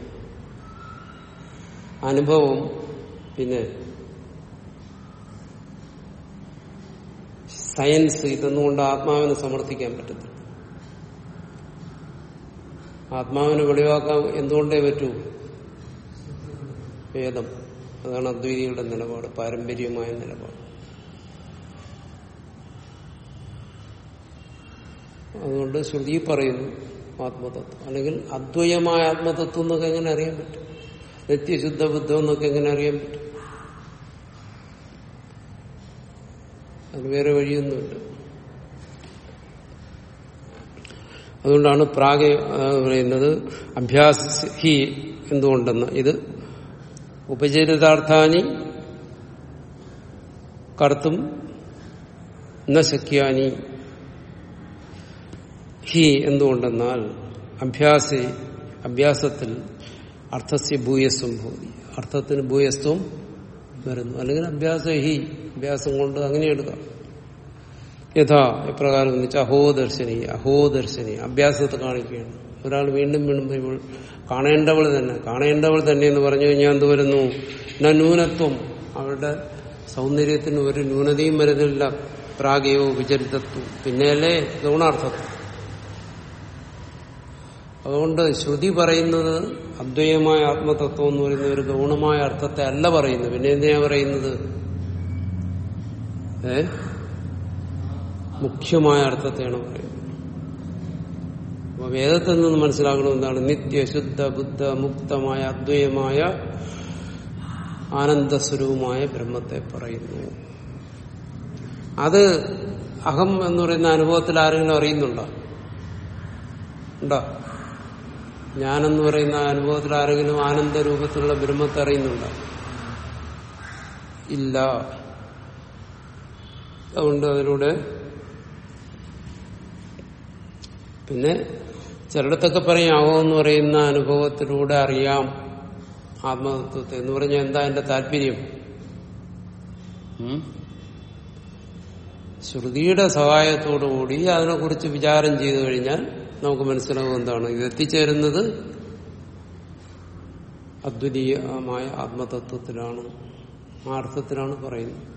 അനുഭവം. പിന്നെ സയൻസ് ഇതൊന്നും കൊണ്ട് ആത്മാവിനെ സമർത്ഥിക്കാൻ പറ്റത്തില്ല. ആത്മാവിനെ വെളിവാക്കാൻ എന്തുകൊണ്ടേ പറ്റൂ? വേദം. അതാണ് അദ്വൈതികളുടെ നിലപാട് പാരമ്പര്യമായ നിലപാട്. അതുകൊണ്ട് ശ്രുതി പറയുന്നു ആത്മതത്വം. അല്ലെങ്കിൽ അദ്വയമായ ആത്മതത്വം എന്നൊക്കെ എങ്ങനെ അറിയാൻ പറ്റും? നിത്യശുദ്ധ ബുദ്ധം എന്നൊക്കെ എങ്ങനെ അറിയാൻ പറ്റും? അത് വേറെ വഴിയൊന്നുമില്ല. അതുകൊണ്ടാണ് പ്രാഗ് പറയുന്നത് അഭ്യാസ ഹി എന്തുകൊണ്ടെന്ന്. ഇത് ഉപചരിതാർത്ഥാനി കർത്തും ന ശക്യാനി. ഹി എന്തുകൊണ്ടെന്നാൽ അഭ്യാസ അഭ്യാസത്തിൽ അർത്ഥസ്യ ഭൂയസ്വം ഭൂതി അർത്ഥത്തിന് ഭൂയസ്വം വരുന്നു. അല്ലെങ്കിൽ അഭ്യാസ ഹി അഭ്യാസം കൊണ്ട് അങ്ങനെ എടുക്കാം യഥാ എപ്രകാരം എന്ന് വെച്ചാൽ അഹോ ദർശനി അഹോ ദർശനി അഭ്യാസത്തെ കാണിക്കുകയാണ്. ഒരാൾ വീണ്ടും വീണ്ടും ഇവൾ കാണേണ്ടവൾ തന്നെ കാണേണ്ടവൾ തന്നെ എന്ന് പറഞ്ഞു കഴിഞ്ഞാൽ എന്ത് വരുന്നു? ന ന്യൂനത്വം. അവളുടെ സൗന്ദര്യത്തിന് ഒരു ന്യൂനതയും വരുന്നില്ല. പ്രാഗയോ വിചരിതത്വം. പിന്നെയല്ലേ? ഗുണാർത്ഥത്വം. അതുകൊണ്ട് ശ്രുതി പറയുന്നത് അദ്വൈതമായ ആത്മതത്വം എന്ന് പറയുന്ന ഒരു ഗൗണമായ അർത്ഥത്തെ അല്ല പറയുന്നത്. പിന്നെ എന്തിനാ പറയുന്നത്? ഏ? മുഖ്യമായ അർത്ഥത്തെയാണ് പറയുന്നത്. അപ്പൊ വേദത്തിൽ നിന്ന് മനസ്സിലാക്കണം എന്താണ്? നിത്യശുദ്ധ ബുദ്ധ മുക്തമായ അദ്വൈതമായ ആനന്ദസ്വരൂപമായ ബ്രഹ്മത്തെ പറയുന്നു. അത് അഹം എന്ന് പറയുന്ന അനുഭവത്തിൽ ആരെങ്കിലും അറിയുന്നുണ്ടോ? ഉണ്ടോ? ഞാനെന്ന് പറയുന്ന അനുഭവത്തിൽ ആരെങ്കിലും ആനന്ദ രൂപത്തിലുള്ള ബ്രഹ്മത്തെ അറിയുന്നുണ്ടോ? ഇല്ല. അതുകൊണ്ട് അതിലൂടെ പിന്നെ ചിലയിടത്തൊക്കെ പറയാമോ എന്ന് പറയുന്ന അനുഭവത്തിലൂടെ അറിയാം ആത്മതത്വത്തെ. എന്ന് പറഞ്ഞാൽ എന്താ എന്റെ താല്പര്യം? ശ്രുതിയുടെ സഹായത്തോടു കൂടി അതിനെക്കുറിച്ച് വിചാരം ചെയ്തു കഴിഞ്ഞാൽ നമുക്ക് മനസ്സിലാവും എന്താണ്. ഇത് എത്തിച്ചേരുന്നത് അദ്വിതീയമായ ആത്മതത്വത്തിലാണ് ആ അർത്ഥത്തിലാണ് പറയുന്നത്.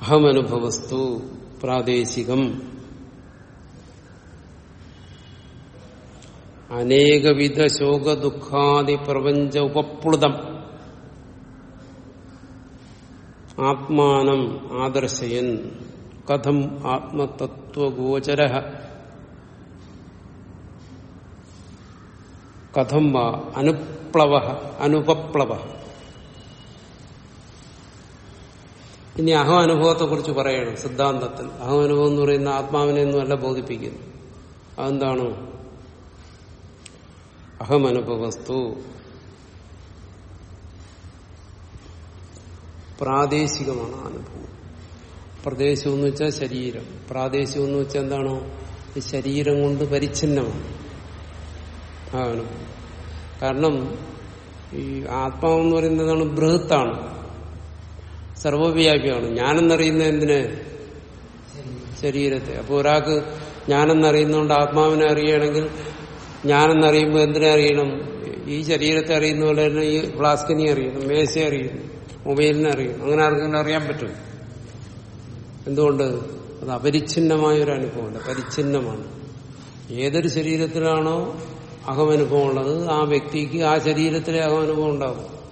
അഹമനുഭവസ്തു പ്രാദേശികം. അനേകവിധ ശോകദുഃഖാദി പ്രപഞ്ച ഉപപ്ലുതം. ആത്മാനം ആദർശയൻ കഥം ആത്മതത്വഗോചര. കഥം വാ അനുപ്ലവ അനുപപ്ലവ. ഇനി അഹം അനുഭവത്തെ കുറിച്ച് പറയണം സിദ്ധാന്തത്തിൽ. അഹം അനുഭവം എന്ന് പറയുന്ന ആത്മാവിനെ ഒന്നുമല്ല ബോധിപ്പിക്കുന്നു അതെന്താണ്? അഹം അനുഭവസ്തു. പ്രാദേശികമാണ് അനുഭവം. പ്രദേശം എന്ന് വെച്ചാൽ ശരീരം. പ്രാദേശികം എന്ന് വെച്ചാൽ എന്താണോ? ശരീരം കൊണ്ട് പരിച്ഛിന്നമാണ്. ആ അനുഭവം കാരണം ഈ ആത്മാവെന്ന് പറയുന്നതാണ് ബൃഹത്താണ്. സർവവ്യാപിയാണ്. ഞാനെന്നറിയുന്ന എന്തിനെ? ശരീരത്തെ. അപ്പോൾ ഒരാൾക്ക് ഞാനെന്നറിയുന്നതുകൊണ്ട് ആത്മാവിനെ അറിയണമെങ്കിൽ ഞാനെന്നറിയുമ്പോൾ എന്തിനെ അറിയണം? ഈ ശരീരത്തെ അറിയുന്ന പോലെ തന്നെ ഈ ഫ്ലാസ്കിനെ അറിയണം മേശയെ അറിയണം. മൊബൈലിനെ അറിയും അങ്ങനെ ആർക്കെങ്കിലും അറിയാൻ പറ്റും? എന്തുകൊണ്ട്? അത് അപരിച്ഛിന്നമായ ഒരു അനുഭവമല്ല പരിച്ഛിന്നമാണ്. ഏതൊരു ശരീരത്തിലാണോ അഹമനുഭവം ഉള്ളത് ആ വ്യക്തിക്ക് ആ ശരീരത്തിലെ അഹമനുഭവം ഉണ്ടാകും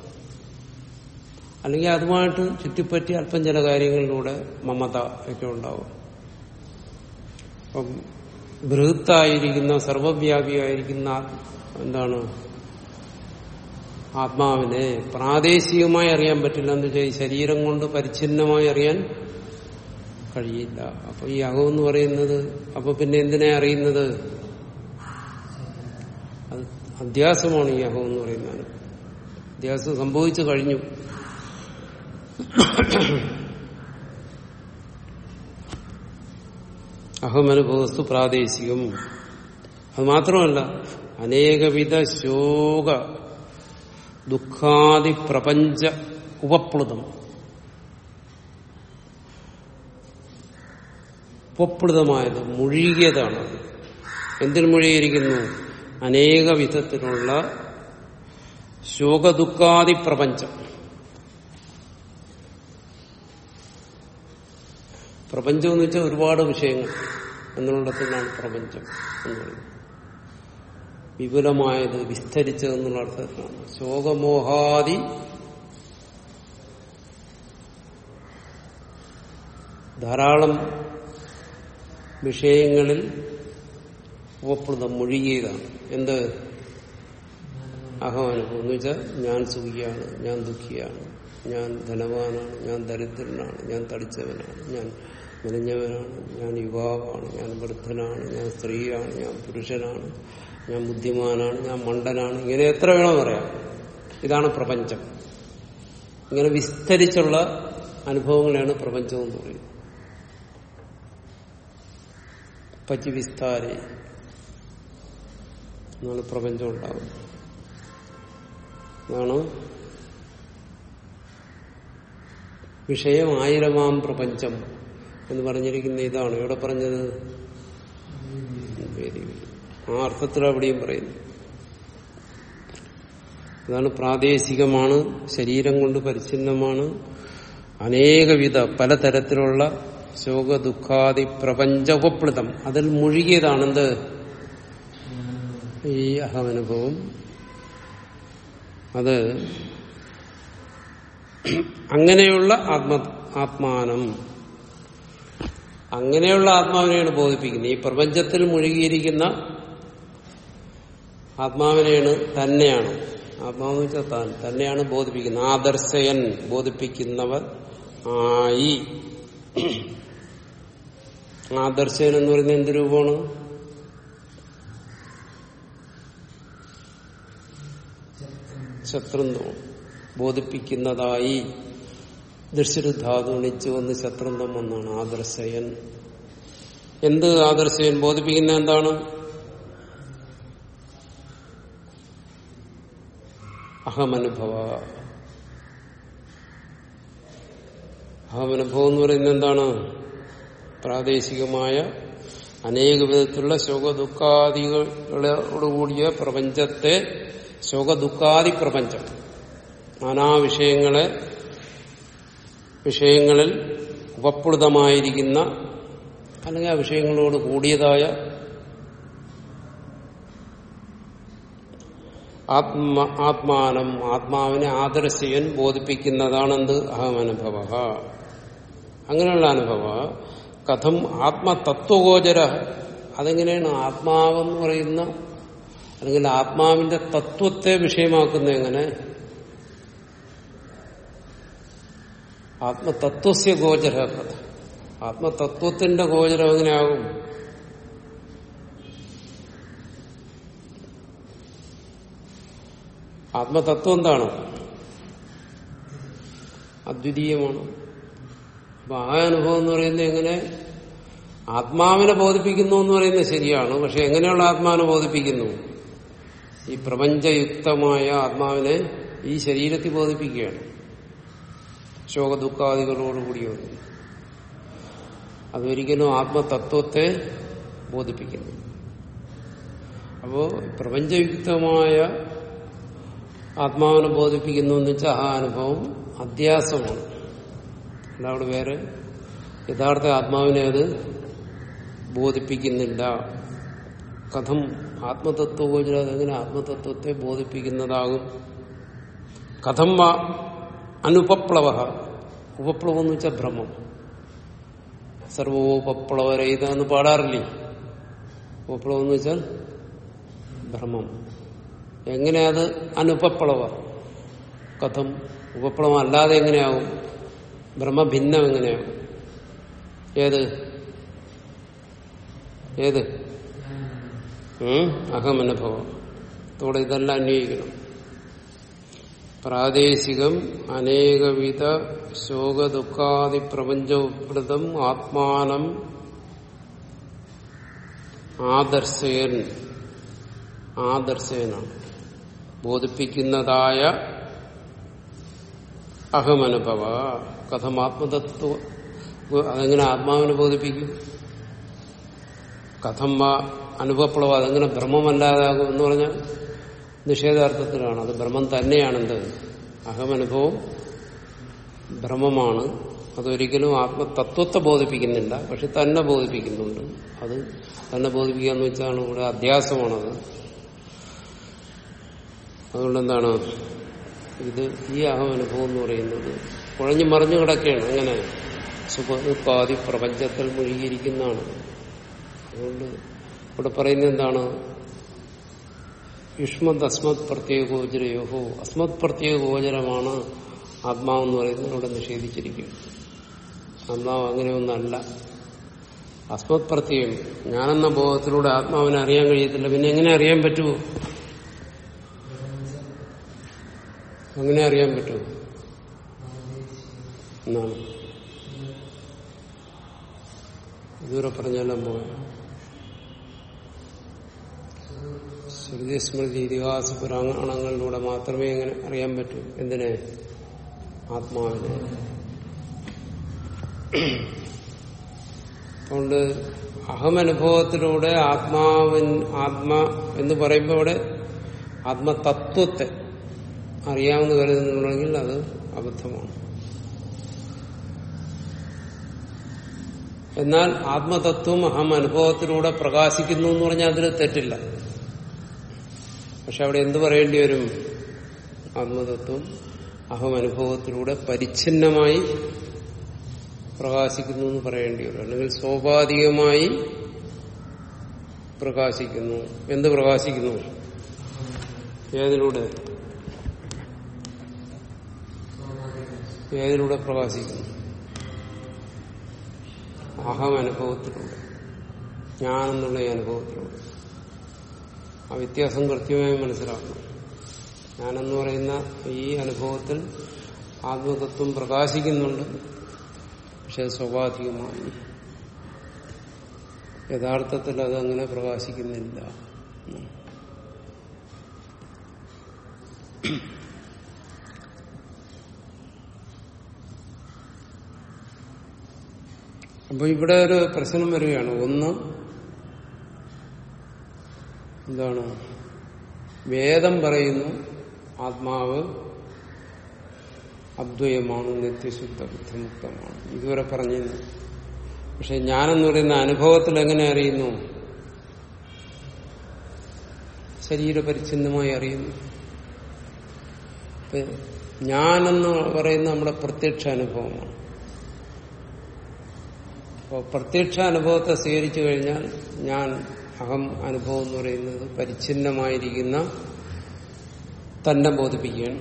അല്ലെങ്കിൽ അതുമായിട്ട് ചുറ്റിപ്പറ്റി അല്പം ചില കാര്യങ്ങളിലൂടെ മമത ഒക്കെ ഉണ്ടാവും. അപ്പം ബൃഹത്തായിരിക്കുന്ന സർവവ്യാപിയായിരിക്കുന്ന എന്താണ്? ആത്മാവിനെ പ്രാദേശികമായി അറിയാൻ പറ്റില്ല എന്ന് വെച്ചാൽ ശരീരം കൊണ്ട് പരിച്ഛിന്നമായി അറിയാൻ കഴിയില്ല. അപ്പൊ ഈ അഹം എന്ന് പറയുന്നത് അപ്പൊ പിന്നെ എന്തിനെ അറിയുന്നത്? അത് അധ്യാസമാണ് ഈ അഹം എന്ന് പറയുന്നത്. അധ്യാസം സംഭവിച്ചു കഴിഞ്ഞു. അഹമനുഭവസ്തു പ്രാദേശികം. അത് മാത്രമല്ല അനേകവിധ ശോക ദുഃഖാദി പ്രപഞ്ച ഉപപ്ലുതം. ഉപപ്ലുതമായത് മുഴുകിയതാണ്. എന്തിനു മുഴുകിയിരിക്കുന്നു? അനേക വിധത്തിലുള്ള ശോകദുഃഖാദി പ്രപഞ്ചം എന്ന് വെച്ചാൽ ഒരുപാട് വിഷയങ്ങൾ. എന്നുള്ളിടത്തിലാണ് പ്രപഞ്ചം എന്ന് പറയുന്നത്. വിപുലമായത് വിസ്തരിച്ചത് എന്നുള്ള അർത്ഥത്തിലാണ് ശോകമോഹാദി ധാരാളം വിഷയങ്ങളിൽ ഉപപ്രദം മുഴുകിയതാണ്. എന്ത്? അഹമനുഭവം എന്ന് വെച്ചാൽ ഞാൻ സുഖിയാണ് ഞാൻ ദുഃഖിയാണ് ഞാൻ ധനവാനാണ് ഞാൻ ദരിദ്രനാണ് ഞാൻ തടിച്ചവനാണ് ഞാൻ മെലിഞ്ഞവനാണ് ഞാൻ യുവാവാണ് ഞാൻ വൃദ്ധനാണ് ഞാൻ സ്ത്രീയാണ് ഞാൻ പുരുഷനാണ് ഞാൻ ബുദ്ധിമാനാണ് ഞാൻ മണ്ടനാണ് ഇങ്ങനെ എത്ര വേണം പറയാം. ഇതാണ് പ്രപഞ്ചം. ഇങ്ങനെ വിസ്തരിച്ചുള്ള അനുഭവങ്ങളെയാണ് പ്രപഞ്ചം എന്ന് പറയുന്നത്. പറ്റി വിസ്താരെ എന്നാണ് പ്രപഞ്ചം ഉണ്ടാകുന്നത് അതാണ് വിഷയം ആയിരമാം പ്രപഞ്ചം എന്ന് പറഞ്ഞിരിക്കുന്ന ഇതാണ്. ഇവിടെ പറഞ്ഞത്? ആ അർത്ഥത്തിൽ അവിടെയും പറയുന്നു. അതാണ് പ്രാദേശികമാണ് ശരീരം കൊണ്ട് പരിച്ഛിന്നമാണ്. അനേകവിധ പലതരത്തിലുള്ള ശോക ദുഃഖാദി പ്രപഞ്ച ഉപപ്ലുതം അതിൽ മുഴുകിയതാണെന്ത്? ഈ അഹമനുഭവം. അത് അങ്ങനെയുള്ള ആത്മ ആത്മാനം. അങ്ങനെയുള്ള ആത്മാവിനെയാണ് ബോധിപ്പിക്കുന്നത്. ഈ പ്രപഞ്ചത്തിൽ മുഴുകിയിരിക്കുന്ന ആത്മാവിനെയാണ് തന്നെയാണ്. ആത്മാവെന്ന് വെച്ചാൽ താൻ തന്നെയാണ് ബോധിപ്പിക്കുന്നത് ആദർശയൻ ബോധിപ്പിക്കുന്നവർ ആയി. ആദർശയൻ എന്ന് പറയുന്നത് എന്ത് രൂപമാണ്? ശത്രുന്ദം ബോധിപ്പിക്കുന്നതായി. ദൃശ്യരുദ്ധാതു നിച്ചു വന്ന് ശത്രുന്തം എന്നാണ് ആദർശയൻ. എന്ത് ആദർശയൻ? ബോധിപ്പിക്കുന്ന എന്താണ്? അഹമനുഭവ. അഹമനുഭവം എന്ന് പറയുന്നത് എന്താണ്? പ്രാദേശികമായ അനേക വിധത്തിലുള്ള ശോകദുഃഖാദികളോടുകൂടിയ പ്രപഞ്ചത്തെ ശോകദുഃഖാദി പ്രപഞ്ചം. നാനാ വിഷയങ്ങളെ വിഷയങ്ങളിൽ ഉപപ്ലുതമായിരിക്കുന്ന അല്ലെങ്കിൽ ആ വിഷയങ്ങളോട് കൂടിയതായ ആത്മ ആത്മാനം ആത്മാവിനെ ആദർശയൻ ബോധിപ്പിക്കുന്നതാണെന്ത്? അഹമനുഭവ. അങ്ങനെയുള്ള അനുഭവ. കഥം ആത്മതത്വഗോചര. അതെങ്ങനെയാണ് ആത്മാവെന്ന് പറയുന്ന? അല്ലെങ്കിൽ ആത്മാവിന്റെ തത്വത്തെ വിഷയമാക്കുന്ന എങ്ങനെ? ആത്മതത്വസ്യ ഗോചര ആത്മതത്വത്തിന്റെ ഗോചരം എങ്ങനെയാകും? ആത്മതത്വം എന്താണ്? അദ്വിതീയമാണ്. അപ്പൊ ആ അനുഭവം എന്ന് പറയുന്നത് എങ്ങനെ? ആത്മാവിനെ ബോധിപ്പിക്കുന്നു എന്ന് പറയുന്നത് ശരിയാണ്. പക്ഷെ എങ്ങനെയുള്ള ആത്മാവിനെ ബോധിപ്പിക്കുന്നു? ഈ പ്രപഞ്ചയുക്തമായ ആത്മാവിനെ ഈ ശരീരത്തിൽ ബോധിപ്പിക്കുകയാണ്. ശോകദുഃഖാദികളോടുകൂടി അതൊരിക്കലും ആത്മതത്വത്തെ ബോധിപ്പിക്കുന്നു അപ്പോ പ്രപഞ്ചയുക്തമായ ആത്മാവിനെ ബോധിപ്പിക്കുന്നു എന്ന് വെച്ചാൽ ആ അനുഭവം അധ്യാസമാണ് അല്ല അവിടെ വേറെ യഥാർത്ഥ ആത്മാവിനെ അത് ബോധിപ്പിക്കുന്നില്ല. കഥം ആത്മതത്വഗോചര അതെങ്ങനെ ആത്മതത്വത്തെ ബോധിപ്പിക്കുന്നതാകും? കഥം അനുപപ്ലവ. ഉപപ്ലവം എന്ന് വെച്ചാൽ ഭ്രമം. സർവോപപ്ലവരഹിത എന്ന് പാടാറില്ലേ? ഉപപ്ലവം എന്ന് വെച്ചാൽ ഭ്രമം. എങ്ങനെ അത് അനുപപ്ലവ. കഥം ഉപപ്ലവം അല്ലാതെ എങ്ങനെയാവും? ബ്രഹ്മഭിന്നം എങ്ങനെയാവും? ഏത്? ഏത്? അഹമനുഭവം. തോടെ ഇതെല്ലാം അന്വയിക്കണം. പ്രാദേശികം അനേകവിധ ശോകദുഃഖാദി പ്രപഞ്ചവൃതം ആത്മാനം ആദർശേൻ. ആദർശയനാണ് ബോധിപ്പിക്കുന്നതായ അഹമനുഭവ കഥം ആത്മതത്വ അതെങ്ങനെ ആത്മാവിനെ ബോധിപ്പിക്കും? കഥം വാ അനുഭവപ്ലവ അതെങ്ങനെ ഭ്രമമല്ലാതാകും എന്ന് പറഞ്ഞാൽ നിഷേധാർത്ഥത്തിലാണ്. അത് ബ്രഹ്മം തന്നെയാണെന്ത്? അഹമനുഭവം ഭ്രമമാണ് അതൊരിക്കലും ആത്മതത്വത്തെ ബോധിപ്പിക്കുന്നില്ല. പക്ഷെ തന്നെ ബോധിപ്പിക്കുന്നുണ്ട്. അത് തന്നെ ബോധിപ്പിക്കുക എന്ന് വെച്ചാണ് ഇവിടെ അധ്യാസമാണത്. അതുകൊണ്ട് എന്താണ് ഇത് ഈ അഹമനുഭവം എന്ന് പറയുന്നത് കുഴഞ്ഞു മറിഞ്ഞു കിടക്കുകയാണ്. അങ്ങനെ സുഖദുഃഖാദി പ്രപഞ്ചത്തിൽ മുഴുകിയിരിക്കുന്നതാണ്. അതുകൊണ്ട് ഇവിടെ പറയുന്നത് എന്താണ്? യുഷ്മത് അസ്മത് പ്രത്യേക ഗോചരയോഹോ അസ്മത് പ്രത്യേക ഗോചരമാണ് ആത്മാവെന്ന് പറയുന്നത് ഇവിടെ നിഷേധിച്ചിരിക്കും ആത്മാവ് അങ്ങനെയൊന്നല്ല അസ്മത് പ്രത്യേകം ഞാനെന്ന ബോധത്തിലൂടെ ആത്മാവിനെ അറിയാൻ കഴിയത്തില്ല. പിന്നെ എങ്ങനെ അറിയാൻ പറ്റുമോ അങ്ങനെ അറിയാൻ പറ്റും എന്നാണ്. ഇതുവരെ പറഞ്ഞാലും പോകാം ശ്രുതി സ്മൃതി ഇതിഹാസ പുരാണങ്ങളിലൂടെ മാത്രമേ എങ്ങനെ അറിയാൻ പറ്റൂ. എന്തിനെ? ആത്മാവിനെ. അതുകൊണ്ട് അഹമനുഭവത്തിലൂടെ ആത്മാവിൻ ആത്മ എന്ന് പറയുമ്പോൾ ഇവിടെ ആത്മതത്വത്തെ അറിയാമെന്ന് കരുതുന്നുണ്ടെങ്കിൽ അത് അബദ്ധമാണ്. എന്നാൽ ആത്മതത്വം അഹം അനുഭവത്തിലൂടെ പ്രകാശിക്കുന്നു എന്ന് പറഞ്ഞാൽ അതിന് തെറ്റില്ല. പക്ഷെ അവിടെ എന്തു പറയേണ്ടി വരും? ആത്മതത്വം അഹം അനുഭവത്തിലൂടെ പരിച്ഛിന്നമായി പ്രകാശിക്കുന്നു എന്ന് പറയേണ്ടി വരും. അല്ലെങ്കിൽ സ്വാഭാവികമായി പ്രകാശിക്കുന്നു. എന്ത് പ്രകാശിക്കുന്നു? ഏതിലൂടെ? ഏതിലൂടെ പ്രകാശിക്കുന്നു അഹം അനുഭവത്തിലൂടെ ഞാനെന്നുള്ള ഈ അനുഭവത്തിലൂടെ. ആ വ്യത്യാസം കൃത്യമായി മനസ്സിലാക്കണം. ഞാനെന്ന് പറയുന്ന ഈ അനുഭവത്തിൽ ആത്മതത്വം പ്രകാശിക്കുന്നുണ്ട് പക്ഷെ സ്വാഭാവികമായി യഥാർത്ഥത്തിൽ അതങ്ങനെ പ്രകാശിക്കുന്നില്ല. അപ്പൊ ഇവിടെ ഒരു പ്രശ്നം വരികയാണ്. ഒന്ന് എന്താണ്? വേദം പറയുന്നു ആത്മാവ് അദ്വയമാണ് നിത്യശുദ്ധ ബുദ്ധിമുക്തമാണ്. ഇതുവരെ പറഞ്ഞിരുന്നു പക്ഷെ ഞാനെന്ന് പറയുന്ന അനുഭവത്തിൽ എങ്ങനെ അറിയുന്നു? ശരീരപരിച്ഛിന്നമായി അറിയുന്നു. ഞാനെന്ന് പറയുന്ന നമ്മുടെ പ്രത്യക്ഷ അനുഭവമാണ്. അപ്പോൾ പ്രത്യക്ഷ അനുഭവത്തെ സ്വീകരിച്ചു കഴിഞ്ഞാൽ ഞാൻ അഹം അനുഭവം എന്ന് പറയുന്നത് പരിച്ഛിന്നമായിരിക്കുന്ന തന്നെ ബോധിപ്പിക്കുകയാണ്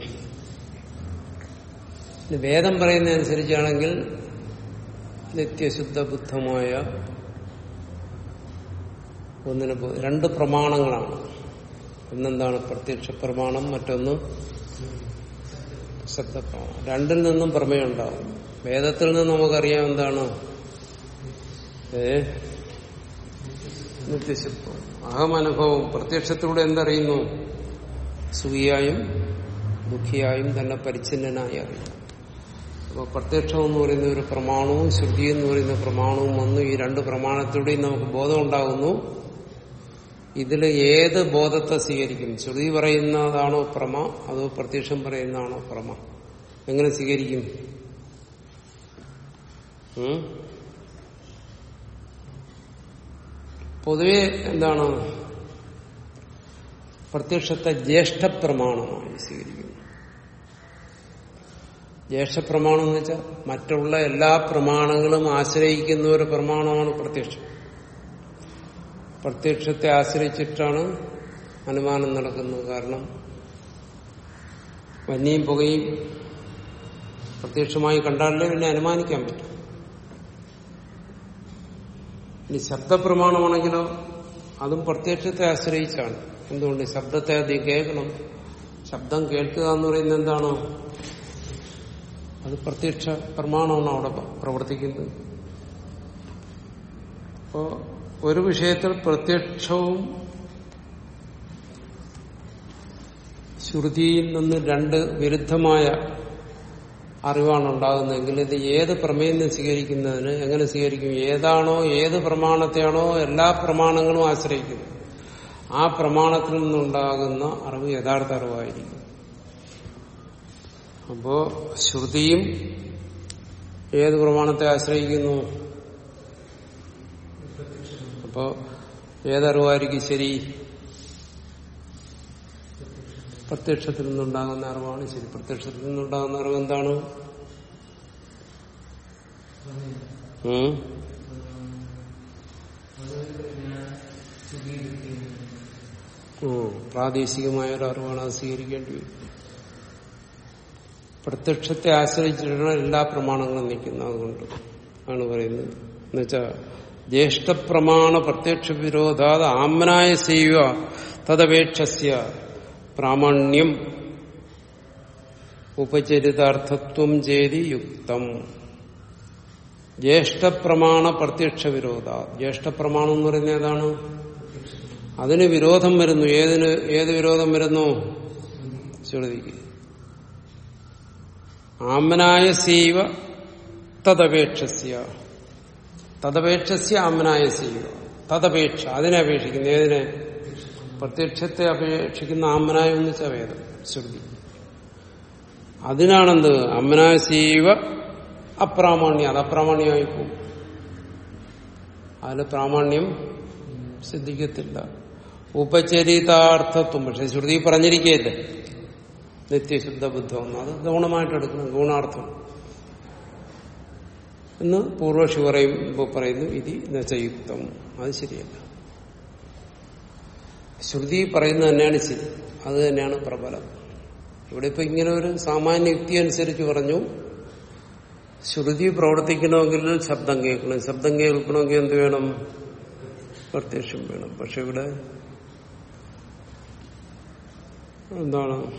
വേദം പറയുന്നതനുസരിച്ചാണെങ്കിൽ നിത്യശുദ്ധ ബുദ്ധമായ ഒന്നിനെ രണ്ട് പ്രമാണങ്ങളാണ്. ഒന്നെന്താണ് പ്രത്യക്ഷ പ്രമാണം മറ്റൊന്ന് ശബ്ദപ്രമാണം. രണ്ടിൽ നിന്നും പ്രമേയം ഉണ്ടാവും. വേദത്തിൽ നിന്ന് നമുക്കറിയാം എന്താണ്? ഏ? നിത്യശുദ്ധം അഹമനുഭവം. പ്രത്യക്ഷത്തിലൂടെ എന്തറിയുന്നു? സുഖിയായും ദുഃഖിയായും തന്നെ പരിച്ഛിന്നനായി അറിയുന്നു. അപ്പോൾ പ്രത്യക്ഷം എന്ന് പറയുന്ന ഒരു പ്രമാണവും ശ്രുതി എന്ന് പറയുന്ന പ്രമാണവും വന്നു ഈ രണ്ട് പ്രമാണത്തിലൂടെയും നമുക്ക് ബോധം ഉണ്ടാകുന്നു. ഇതിൽ ഏത് ബോധത്തെ സ്വീകരിക്കും? ശ്രുതി പറയുന്നതാണോ പ്രമ? അതോ പ്രത്യക്ഷം പറയുന്നതാണോ പ്രമ? എങ്ങനെ സ്വീകരിക്കും? പൊതുവെ എന്താണ്? പ്രത്യക്ഷത്തെ ജ്യേഷ്ഠ പ്രമാണമായി സ്വീകരിക്കുന്നു. ജ്യേഷ്ഠ പ്രമാണം എന്ന് വെച്ചാൽ മറ്റുള്ള എല്ലാ പ്രമാണങ്ങളും ആശ്രയിക്കുന്ന ഒരു പ്രമാണമാണ് പ്രത്യക്ഷം. പ്രത്യക്ഷത്തെ ആശ്രയിച്ചിട്ടാണ് അനുമാനം നടക്കുന്നത്. കാരണം വന്യയും പുകയും പ്രത്യക്ഷമായി കണ്ടാലേ പിന്നെ അനുമാനിക്കാൻ പറ്റും. ഇനി ശബ്ദപ്രമാണമാണെങ്കിലോ അതും പ്രത്യക്ഷത്തെ ആശ്രയിച്ചാണ്. എന്തുകൊണ്ട്? ശബ്ദത്തെ ആദ്യം കേൾക്കണം. ശബ്ദം കേൾക്കുക എന്ന് പറയുന്നത് എന്താണോ? അത് പ്രത്യക്ഷ പ്രമാണമാണ് അവിടെ പ്രവർത്തിക്കുന്നത്. അപ്പോ ഒരു വിഷയത്തിൽ പ്രത്യക്ഷവും ശ്രുതിയിൽ നിന്ന് രണ്ട് വിരുദ്ധമായ അറിവാണ് ഉണ്ടാകുന്നതെങ്കിൽ ഇത് ഏത് പ്രമേയം സ്വീകരിക്കുന്നതിന് എങ്ങനെ സ്വീകരിക്കും ഏതാണോ ഏത് പ്രമാണത്തെയാണോ എല്ലാ പ്രമാണങ്ങളും ആശ്രയിക്കുന്നത് ആ പ്രമാണത്തിൽ നിന്നുണ്ടാകുന്ന അറിവ് യഥാർത്ഥ അറിവായിരിക്കും. അപ്പോ ശ്രുതിയും ഏത് പ്രമാണത്തെ ആശ്രയിക്കുന്നു? അപ്പോ ഏതറിവായിരിക്കും ശരി? പ്രത്യക്ഷത്തിൽ നിന്നുണ്ടാകുന്ന അറിവാണ് ശരി. പ്രത്യക്ഷത്തിൽ നിന്നുണ്ടാകുന്ന അറിവ് എന്താണ്. പ്രാദേശികമായ ഒരു അറിവാണ് അത് സ്വീകരിക്കേണ്ടി വരും. പ്രത്യക്ഷത്തെ ആശ്രയിച്ചിട്ടാണ് എല്ലാ പ്രമാണങ്ങളും നിൽക്കുന്നത് അതുകൊണ്ട് ആണ് പറയുന്നത്. എന്നുവെച്ചാ ജ്യേഷ്ഠപ്രമാണ പ്രത്യക്ഷ വിരോധാത് ആമനായ ചെയ്യുക തദപേക്ഷസ്യ പ്രാമാണ്യം ഉപചരിതാർത്ഥത്വം ചേരി യുക്തം. ജ്യേഷ്ഠപ്രമാണ പ്രത്യക്ഷ വിരോധ ജ്യേഷ്ഠപ്രമാണം എന്ന് പറയുന്നത് ഏതാണ്? അതിന് വിരോധം വരുന്നു. ഏതിന് ഏത് വിരോധം വരുന്നു? ശ്രുതിക്ക്. ആമനായ സീവ തദപേക്ഷസ്യ. തദപേക്ഷസ്യ ആമനായ സീവ തദപേക്ഷ. അതിനെ അപേക്ഷിക്കുന്നു. ഏതിനെ? പ്രത്യക്ഷത്തെ അപേക്ഷിക്കുന്ന ആമനായ എന്ന് വെച്ചാൽ വേദം ശ്രുതി. അതിനാണെന്ത്? അമ്മനായ അപ്രാമാണ്യ അത് അപ്രാമാണ്യമായി പോകും. അതിൽ പ്രാമാണ്യം സിദ്ധിക്കത്തില്ല. ഉപചരിതാർത്ഥത്വം പക്ഷെ ശ്രുതി പറഞ്ഞിരിക്കുകയല്ലേ നിത്യശുദ്ധ ബുദ്ധം അത് ഗൗണമായിട്ട് എടുക്കണം ഗുണാർത്ഥം. എന്ന് പൂർവക്ഷി പറയുമ്പോൾ പറയുന്നു ഇതി നചയുക്തം അത് ശരിയല്ല. ശ്രുതി പറയുന്നത് തന്നെയാണ് ശരി. അത് തന്നെയാണ് പ്രബലം. ഇവിടെ ഇപ്പൊ ഇങ്ങനെ ഒരു സാമാന്യ യുക്തി അനുസരിച്ച് പറഞ്ഞു. ശ്രുതി പ്രവർത്തിക്കണമെങ്കിൽ ശബ്ദം കേൾക്കണം. ശബ്ദം കേൾക്കണമെങ്കിൽ എന്ത് വേണം? പ്രത്യക്ഷം വേണം. പക്ഷെ ഇവിടെ എന്താണ്?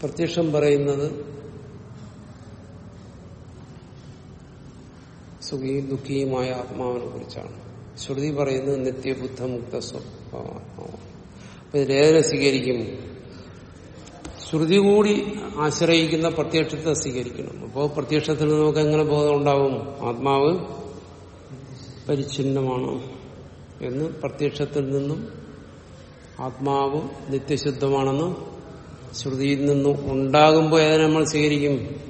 പ്രത്യക്ഷം പറയുന്നത് സുഖിയും ദുഃഖിയുമായ ആത്മാവിനെ കുറിച്ചാണ്. ശ്രുതി പറയുന്നത് നിത്യബുദ്ധമുക്ത സ്വഭാവമാണ്. അപ്പൊ ഇതിലേതിനെ സ്വീകരിക്കും. ശ്രുതി കൂടി ആശ്രയിക്കുന്ന പ്രത്യക്ഷത്തെ സ്വീകരിക്കണം. അപ്പോൾ പ്രത്യക്ഷത്തിൽ നമുക്ക് എങ്ങനെ ബോധം ഉണ്ടാവും? ആത്മാവ് പരിച്ഛിന്നമാണ് എന്ന് പ്രത്യക്ഷത്തിൽ നിന്നും ആത്മാവ് നിത്യശുദ്ധമാണെന്ന് ശ്രുതിയിൽ നിന്നും ഉണ്ടാകുമ്പോൾ ഏതിനെ നമ്മൾ സ്വീകരിക്കും?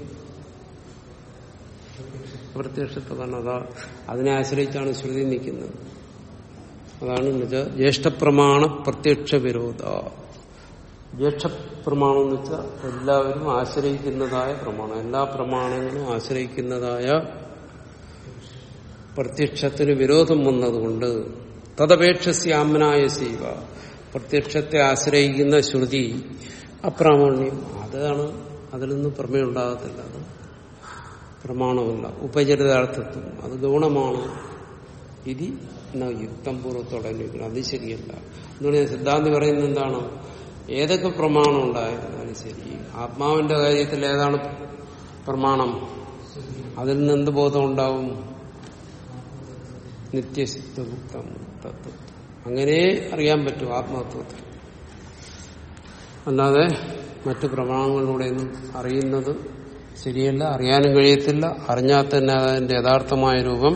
പ്രത്യക്ഷത്തെ കാരണം അതാ അതിനെ ആശ്രയിച്ചാണ് ശ്രുതി നിൽക്കുന്നത്. അതാണ് എന്നുവെച്ചാൽ ജ്യേഷ്ഠപ്രമാണ പ്രത്യക്ഷ വിരോധ ജ്യേഷ്ഠപ്രമാണം എന്ന് വെച്ചാൽ എല്ലാവരും ആശ്രയിക്കുന്നതായ പ്രമാണം. എല്ലാ പ്രമാണങ്ങളും ആശ്രയിക്കുന്നതായ പ്രത്യക്ഷത്തിന് വിരോധം വന്നതുകൊണ്ട് തദപേക്ഷസ്യാമനായ സീവ പ്രത്യക്ഷത്തെ ആശ്രയിക്കുന്ന ശ്രുതി അപ്രാമാണ്യം. അതാണ് അതിൽ നിന്ന് പ്രമേയം ഉണ്ടാകത്തില്ല. പ്രമാണമല്ല ഉപചരിതാർത്ഥത്വം. അത് ഗൗണമാണ്. ഇത് യുക്തം പൂർവത്തോടെ അത് ശരിയല്ല. എന്നുകൊണ്ട് സിദ്ധാന്തി പറയുന്നത് എന്താണ്? ഏതൊക്കെ പ്രമാണം ഉണ്ടായിരുന്നാലും ശരി. ആത്മാവിന്റെ കാര്യത്തിൽ ഏതാണ് പ്രമാണം? അതിൽ നിന്ന് എന്ത് ബോധം ഉണ്ടാവും? നിത്യസിദ്ധമുക്തം തത്വം. അങ്ങനെ അറിയാൻ പറ്റും ആത്മതത്വത്തിൽ അല്ലാതെ മറ്റു പ്രമാണങ്ങളിലൂടെയൊന്നും അറിയുന്നത് ശരിയല്ല അറിയാനും കഴിയത്തില്ല അറിഞ്ഞാൽ തന്നെ അതിന്റെ യഥാർത്ഥമായ രൂപം